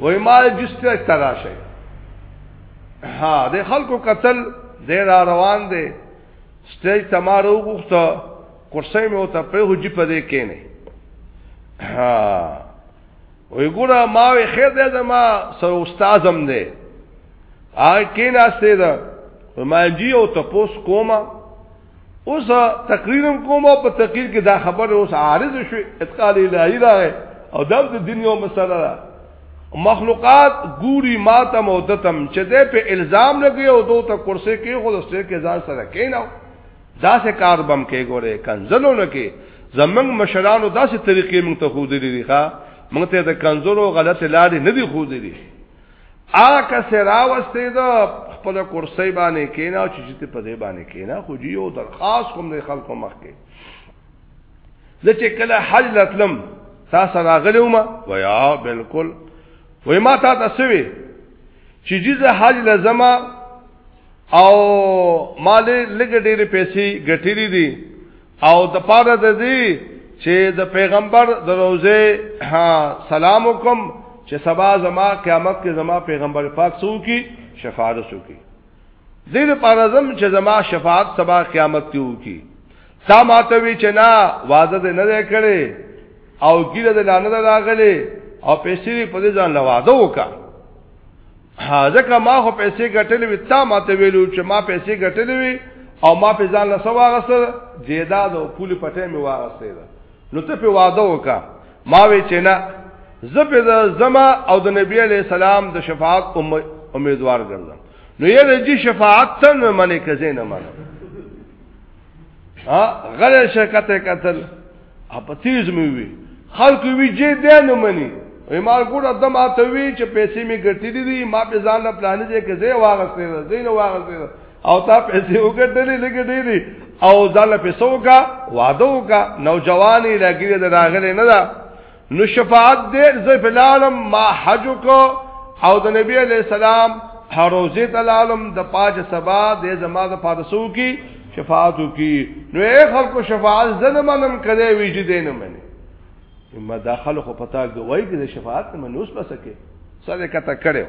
وای ما جسته ترا شي ها د خلکو قتل د را روان دي سټیج تمارو غوښته کرسي مې وته په هجی په دې کې نه ها وای ګوره ما وی خیر دې زما سو استادم دې آ کې ناشته ده ما جی او تپوس کومه اوس تقریرم کوم او په تقریر کې دا خبره اوس عارض شو اتقال الهی راغی او دا د دین یو مسله ده مخلوقات ګوري ماتم او دتم چې ده په الزام لګي او دوه ته کرسي کې خو د سټیج کې ځان سره کیناو دا سه کار بم کې ګوره کنزلو نه کې زمنګ مشرانو داسې طریقې موږ ته خو دي دي ښا موږ ته د کنزلو غلط لارې نه دي خو دي هغه کس راوستي دا خپل کرسي باندې کینا او چې ته په دې باندې کینا خو جی یو درخواست کوم د خلکو مخ کې زه چې کله حج لتلم تاسو راغلو ما ویا بالکل وې ما تا تسوي چې جزه حج لزما او مال لګ ډېر پیسې ګټېری دي او د پاره د دې چې د پیغمبر د روزه سلام وکم چې سبا زما قیامت کې زما پیغمبر پاک سو کی شفاعت سو کی دې لپاره زم چې زما شفاعت سبا قیامت کې وکی تا ماته وی چې نا وعده دې نه کړې او ګیره دې نه راغلې او پیسې په دې ځان لواده وکړه ځکه ما خو پیسې ګټلې وي تا ما ته ویلو چې ما پیسې ګټلې وي او ما په ځان له سوا غسر جیداد او پولی پټه می واغسته ده نو ته په واده وکا ما وی چې نه زه په زما او د نبی علی سلام د شفاعت امیدوار ګرځم نو یې د جی شفاعت ته نه منې کزې نه منم ها غل شرکت قتل په تیز مې وی خلک وی جې دې نه مني وی مال ګور ادم اته وی چې پیسې می ګټې دي دي ما په ځان له پلان دې کې زه واغستې ده زین واغستې ده او تا پیسې وګټلې لګې دې دي او ځان له پیسو کا وادو کا نوجواني لګې دې راغلې نه ده نو شفاعت دې زه په لالم ما حج کو او د نبی علی السلام حروزه تلالم د پاج سبا دې زما د پادسو کی شفاعت کی نو اے خلکو شفاعت زنه منم کړي وی چې دین منه ما داخل خو پتا گواہی کې شفاعت منوس بسکه سره کته کړو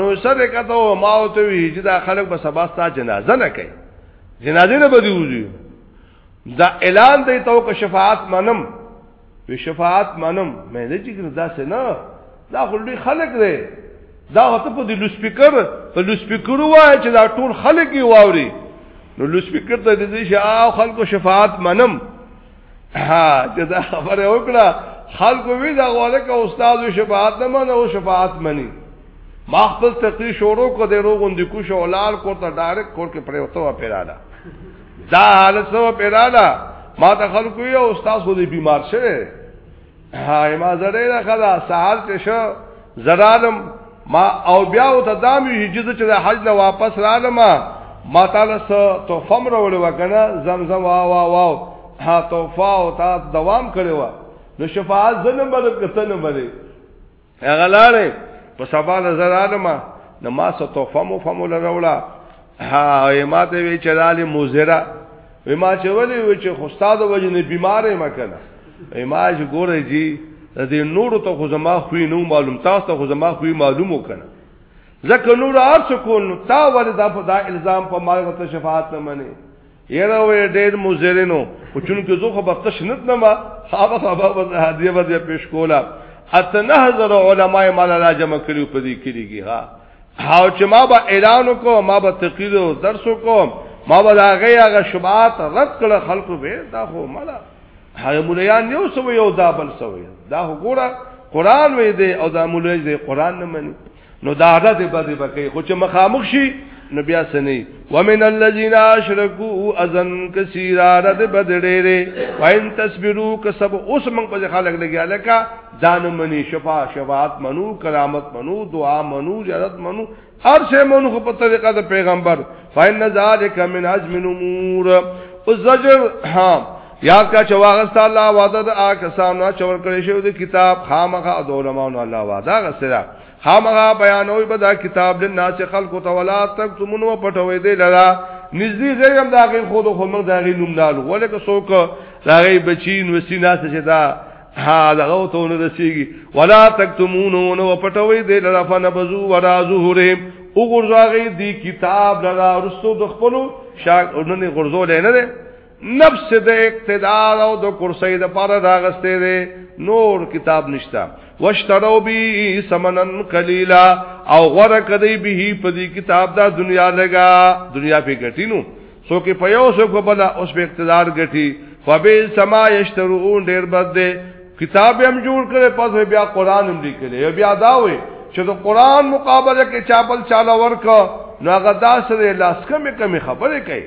نو سره کته او ما او ته وی چې دا خلک به سبا ستا جنازه نه کوي جنازه نه بدیږي دا اعلان دی تو که شفاعت منم وی شفاعت منم مې دې چې دا څه نه دا خلک خلک دی دا هته په دې لوسپیکر په لوسپیکر وای چې دا ټول خلک یې واوري نو لوسپیکر ته دې چې آ خلکو شفاعت منم ها چې دا خبره وکړه خلکو وی دا غواړي که استاد شفاعت نه منه او شفاعت مني ما خپل تقریر شروع کو دې روغون د کوش اولاد کو ته ډایرک کور کې پریوتو پیراله دا حالت سو پیدا ده ما ته خلکو یو استاد خو دې بیمار شوه ها ما زړه نه خدا سهار ته شو زرالم ما او بیا او ته دام هجزه چې د حج نه واپس رالم ما تعالی سو تو فمر ول وکنه زمزم وا وا وا ها توفا او تا دوام کړو نو شفاعت زنه بدل کته نه بده هغه لاړې په سبا نظر عالم نو ما څه تحفه مو فهم لرولا ها ما ته وی چلاله مزرا وی ما چې ولې وی چې استاد وجنه بیمارې ما کنه وی ما چې ګورې جی د نور ته خو زما خوې نو معلوم تاسو ته خو زما خوې معلوم وکنه ځکه نور ارڅ کول نو تا ولې دا په دا الزام په مالغه شفاعت نه منې یره وې ډېر مزرینو او چونکه زه خو به قشنت نه ما هغه هغه به هدیه به پیش کولا اتنه زر علماء مال لا جمع کړي په دې کېږي ها او چې ما به اعلان کو ما به تقریر او درس کو ما به هغه هغه شبات رد کړ خلکو به دا خو مالا هغه مولایان یو سو یو دا بل سو دا وګوره قران وې دې او دا مولای دې قران نه مني نو دا عادت به دې بکې خو چې مخامخ شي نو بیا سني ومن الذين اشركوا اذن كثيرا رد بدړېره وان تصبروا کسب اوس موږ په خلک لګیا لکه دان منی شفا شفاعت منو کرامت منو دعا منو زیارت منو هر څه منو په طریقه د پیغمبر فإن ذلك من عزم الامور الزجر ها یاد کا چې واغست الله وعده د آکسانو چې ورکړې شو د کتاب خامخا د علماونو الله وعده غسره خامخا بیانوي به دا کتاب د ناس خلکو ته ولا تک تمنو پټوي دی لرا نږدې غیر هم دا غي خود خو موږ دا غي نوم نالو ولکه څوک دا غي بچی نو سینا څه دا ها دغه ته ونه رسیږي ولا تک تمنو نو پټوي دی لرا فنبذو ورا ظهورهم وګورځاغي دی کتاب لرا رسو د خپل شاګردونو غرزول نه نفس د اقتدار او د کرسی د پاره راغسته دی نور کتاب نشتا واشترو بی سمنن قلیلا او غره کدی به په دې کتاب دا دنیا لگا دنیا په ګټینو سو کې په یو سو بل اوس په اقتدار ګټي فبی سما یشترون ډیر بد دی کتاب هم جوړ کړي پس بیا قران هم لیکل بیا دا وې چې د قران مقابله کې چاپل چاله ورک نو هغه داسره لاس کمې کمې خبرې کوي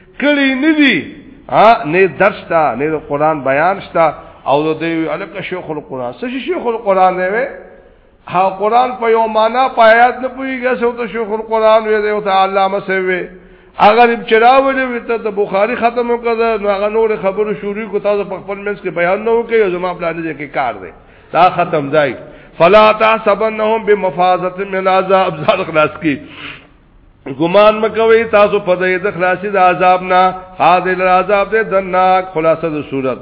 کړی نه دی ها نه درس تا نه د قران بیان شتا او د دی الک شیخ القران څه شیخ القران دی وی ها قران په یو معنا پایات نه پویږي څه ته شیخ القران وی دی او ته علامه سوی اگر چراولې وی ته د بخاری ختم وکړه نو هغه نور خبرو شروع کو تاسو په خپل منځ کې بیان نه وکړي زما پلان دې کې کار دی دا ختم ځای فلا تحسبنهم بمفازه من عذاب ذلک ناس کی ګمان مکوي تاسو په دې د خلاصي د عذاب نه حاضر عذاب دې دناک خلاصه د صورت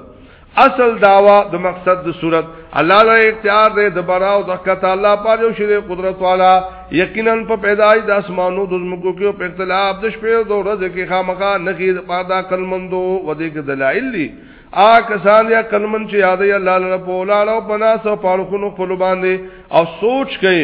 اصل داوا د مقصد د صورت الله له اختیار دې د براو د کته الله پاره یو شری قدرت والا یقینا په پیدای د اسمانو د زمکو کې په اختلاف د شپې او د ورځې کې خامخا نخې د پادا کلمندو و دې کې دلایل دي آ کسان یا کلمن چې یادې الله له پولاړو پناسو پالخونو خپل باندې او سوچ کوي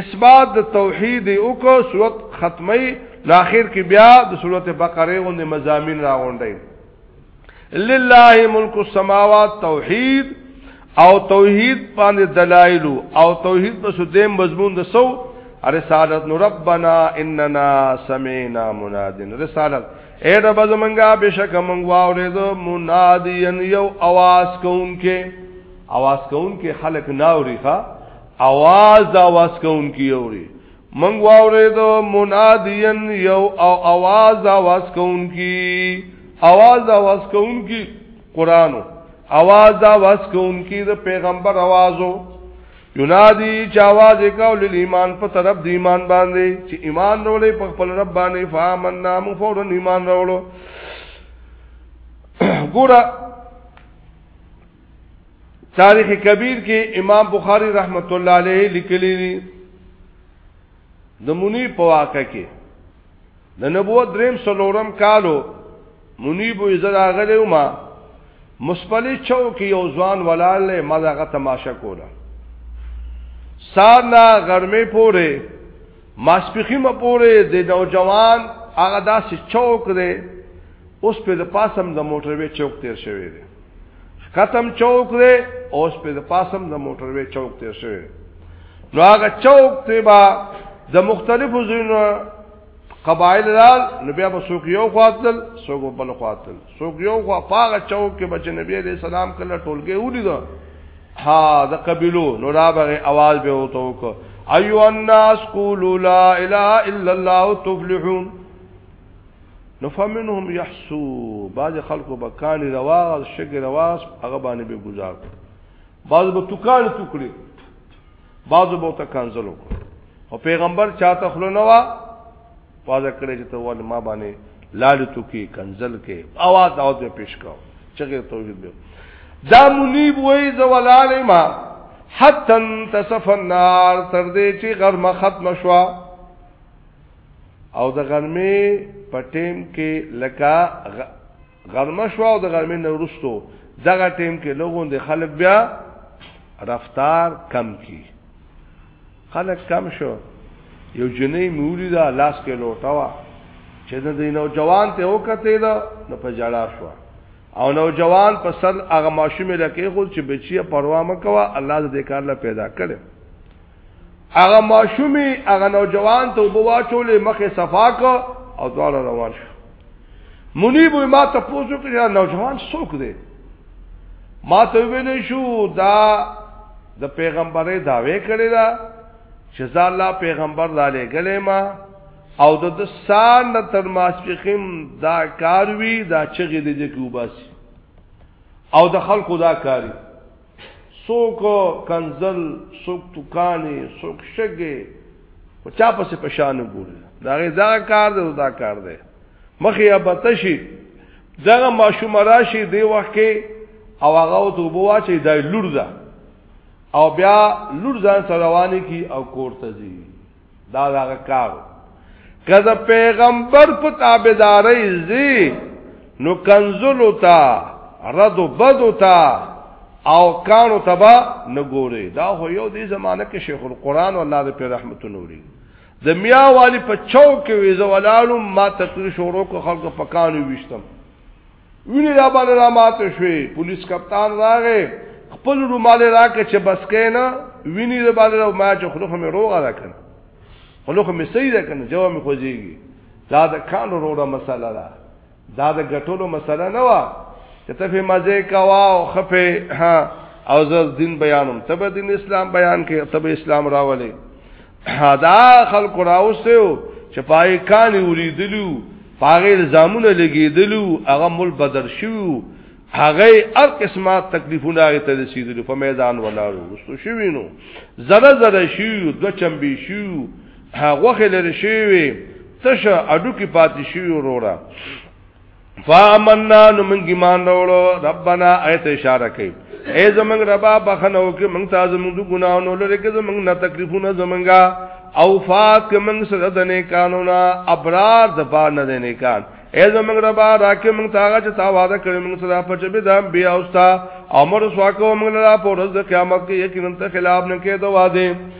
اثبات د توحید او کو صورت ختمي نو اخر کې بیا د سورته بقره غو د مزامین راغونډي لله ملک السماوات توحید او توحید باندې دلایل او توحید په سودې مضمون د سو رسالت نو ربنا اننا سمعنا منادن رسالت اے رب زمنګا بشک مونږ واورېدو منادین یو आवाज کوونکې आवाज کوونکې خلق ناوري ښا اواز دا واس کون کی اوري منګ واورې دو منادین یو او اواز دا واس کون کی اواز دا واس کون کی قرانو اواز دا واس کون کی د پیغمبر اوازو ینادی چا आवाज کول ایمان په طرف د ایمان باندې چې ایمان ورولې په خپل رب باندې فامن نام فورن ایمان ورولو ګوره تاریخ کبیر کې امام بخاری رحمت الله علیه لیکلی دی د مونی په واقع کې د نبوت دریم سلورم کالو منیب عزت اغلی ما مسپلی چو کې یو ځوان ولال له مزه غته ماشه کوله سار نا غرمه پوره ماسپخین په پورې د نوجوان هغه داسې چوک دی اوس په پاسم د موټروي چوک تیر شوی دی ختم چوک دی اوس په پاسم د موټروي چوک تیر شوی نو هغه چوک ته با د مختلفو ځینو قبایل رال نو بیا به څوک یو خواطل څوک بل خواطل څوک یو خو پاغه چوک کې بچ نبی عليه السلام کله ټولګه ولید ها د قبيلو نو را به आवाज به وته وک ايو الناس قولوا لا اله الا الله تفلحون نو فمنهم يحسو بعض خلکو به کان رواز شګ رواز هغه باندې به گزار بعض به توکان توکړي بعض به ته کنزلو او پیغمبر چاته خلنوا واده کړی چې ته ول ما باندې لالي تو کې کنزل کې اواز داوت به پیش کاو چغه توحید به دا منیب وای ز ولاله ما حتا تصف النار تر دې چې غرمه ختم شوا او د غرمه په ټیم کې لکه غرمه شو او د غرمې نه وروسته دغه ټیم کې لوګون د خلک بیا رفتار کم کی خلک کم شو یو جنې مولی دا لاس کې لوټا وا چې د دینو جوان ته وکته دا نو په جړا شو او نو جوان په سر هغه ماشومه لکه خو چې بچیه پروا مکوا الله دې کار لا پیدا کړي هغه ماشومی هغه نوجوان ته وبواچولې مخه صفا کو او دواړه روان شو منیب ما ته پوښتنه کړه نوجوان څوک دی ما ته ویل شو دا د پیغمبرې داوی کړی دا چې ځا الله پیغمبر را لګلې ما او د سان د تر ماسپخیم دا کار وی دا چغې دې کې وباسي او د خلکو دا کاری سوک کنزل سوک توکانی سوک شګه په چا پسې پشان ګوري دا غي دا کار دی دا کار دی مخیا بتشي دغه ماشوم راشي دی وخت کې او هغه ته بوا چې دا لور ده او بیا لور ځان سره رواني کی او کور ته ځي دا هغه کار که د پیغمبر په تابعداري زی نو کنزل تا رد بد تا او کانو تبا نګوري دا هو یو دې زمانہ کې شیخ القران او الله دې په رحمت نوري د میا والی په چوک کې ویزه ولالو ما تقریر شروع کو خلکو پکانو وشتم ویني را باندې را مات شوې پولیس کپتان راغې خپل رومال راکې چې بس کینا ویني را باندې را ما چې خلخ مې روغه را کنه خلخ مې صحیح را کنه جواب مې خوځيږي دا د کان روړه مسله ده دا د ګټولو مسله نه و چې ته په مزه کوا او خفه ها او زر دین بیانم تب دین اسلام بیان کې تب اسلام راولې دا خلق راوستیو چې پای کان وریدلو پاغه الزامونه لګیدلو هغه مل بدر شو هغه هر قسمه تکلیفونه هغه ته رسیدلو په میدان ولاړو وستو شوینو زره زره شو دو چمبي شو هغه خلل شوی تشه اډو کې پاتې شوی وروره فامننا نو موږ ایمان راوړو ربنا ایت اشاره کوي اے زمنګ ربا بخنه او کې موږ تاسو موږ ګناونو لره کې زمنګ نه تکلیفونه زمنګا او فات کې موږ سره د نه قانونا ابرار د پار نه نه کان اے زمنګ ربا راکه موږ تاغه چې تا وعده کړې موږ سره په چې به دام بیا اوستا امر سواکو موږ لرا په ورځ د قیامت کې یقینا ته خلاف نه کې دا وعده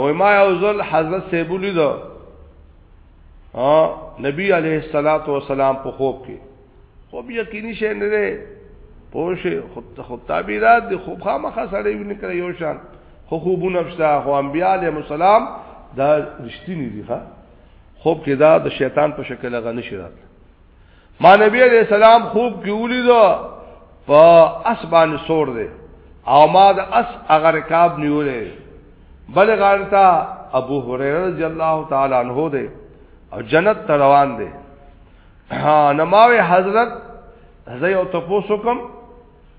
وای ما یو ځل حضرت سیبولی دو ها نبی علیه الصلاۃ والسلام په خوب کې خوب یقیني شې نه ده پوش خود خود تعبیرات دی خوب خامخا سره یو نه کړی یو شان خو خوبونه افشتا خو انبیاء علیهم السلام دا رښتینی دي ها خوب کې دا د شیطان په شکل غنی شرات ما نبی علیہ السلام خوب کې ولیدو په اسبان سور دی او ما د اس اگر کاب نیولې بل غارتا ابو هريره رضی الله تعالی عنہ دی او جنت ته روان دی ها نماوي حضرت زه یو تاسو کوم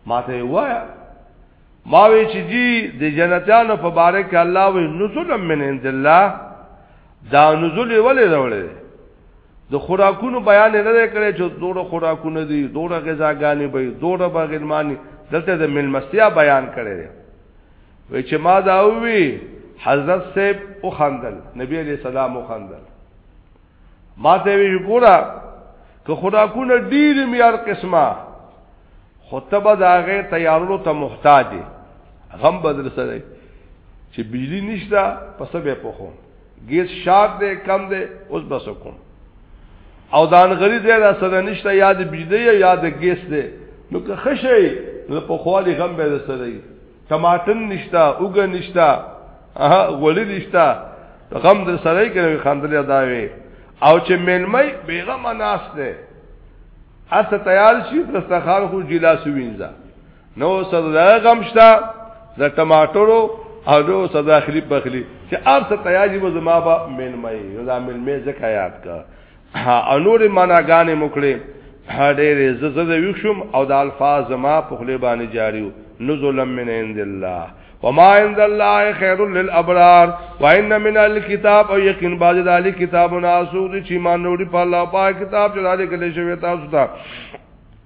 ماته وایا ما وی چې جی د جنتانو په باره کې الله وی نزل من عند الله دا نزل ولې راولې د خوراکونو بیان نه لري کړي چې دوړه خوراکونه دي دوړه غذاګانې به دوړه بغلمانی دلته د ملمستیا بیان کړي وی چې ما دا وی حضرت صاحب او خندل نبی علیہ السلام او خندل ما ته وی ګورا که خدا کو نه ډیر میار قسمه خطبه داغه تیارولو ته محتاج غم بدل سره چې بجلی نشته پس به پخو ګیس شاپ دې کم دې اوس بس کوم او دان غری دې را سره نشته یاد بجلی یا یاد ګیس دې نو که خشه نو په خوالی غم به سره ټماټر نشتا اوګه نشتا اها غولې نشتا غم در سره کوي خندل ادا وي او چې مینمای بیغه مناس ده اس تیار شي دستخوان خو جلاس وینځه نو صدا غم شتا د ټماټرو او نو صدا خلی بخلی چې ارته تیار شي زما با مینمای یو دا مینمای زکه یاد کا او نور معناګانې مکړې ډېرې ززد وښم او د الفاظ ما په خلی باندې جاریو نزل من عند الله وما عند الله خير للابرار وان من الكتاب او یقین باز د علی کتابونه اسو چې مان وروړي په الله پاک کتاب چې دالې کله شوی تاسو ته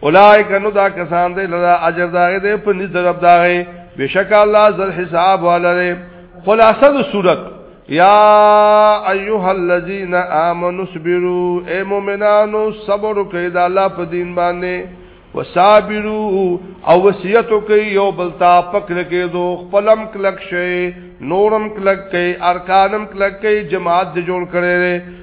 اولائک نو دا کسان دی لدا اجر داغه دی په نس درب داغه بشک الله ذل حساب والره خلاصه د صورت یا ایها الذین آمنوا صبروا اے مومنانو صبر وکړئ د الله په دین باندې وصابروا او وصیت وکړئ یو بل تا پکړه کې دو خپلم کلک شي نورم کلک کې ارکانم کلک کې جماعت جوړ کړي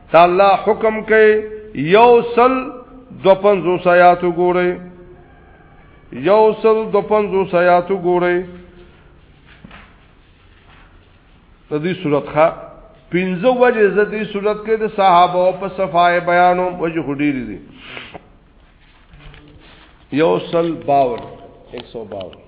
دا الله حکم کوي یو سل دو پنځو سیاتو ګوري یو سل دو پنځو سیاتو ګوري د دې صورت ښه پنځه وجه د دې صورت کې د صحابه او په صفای بیانو وجه خډيري دي یو سل باور 152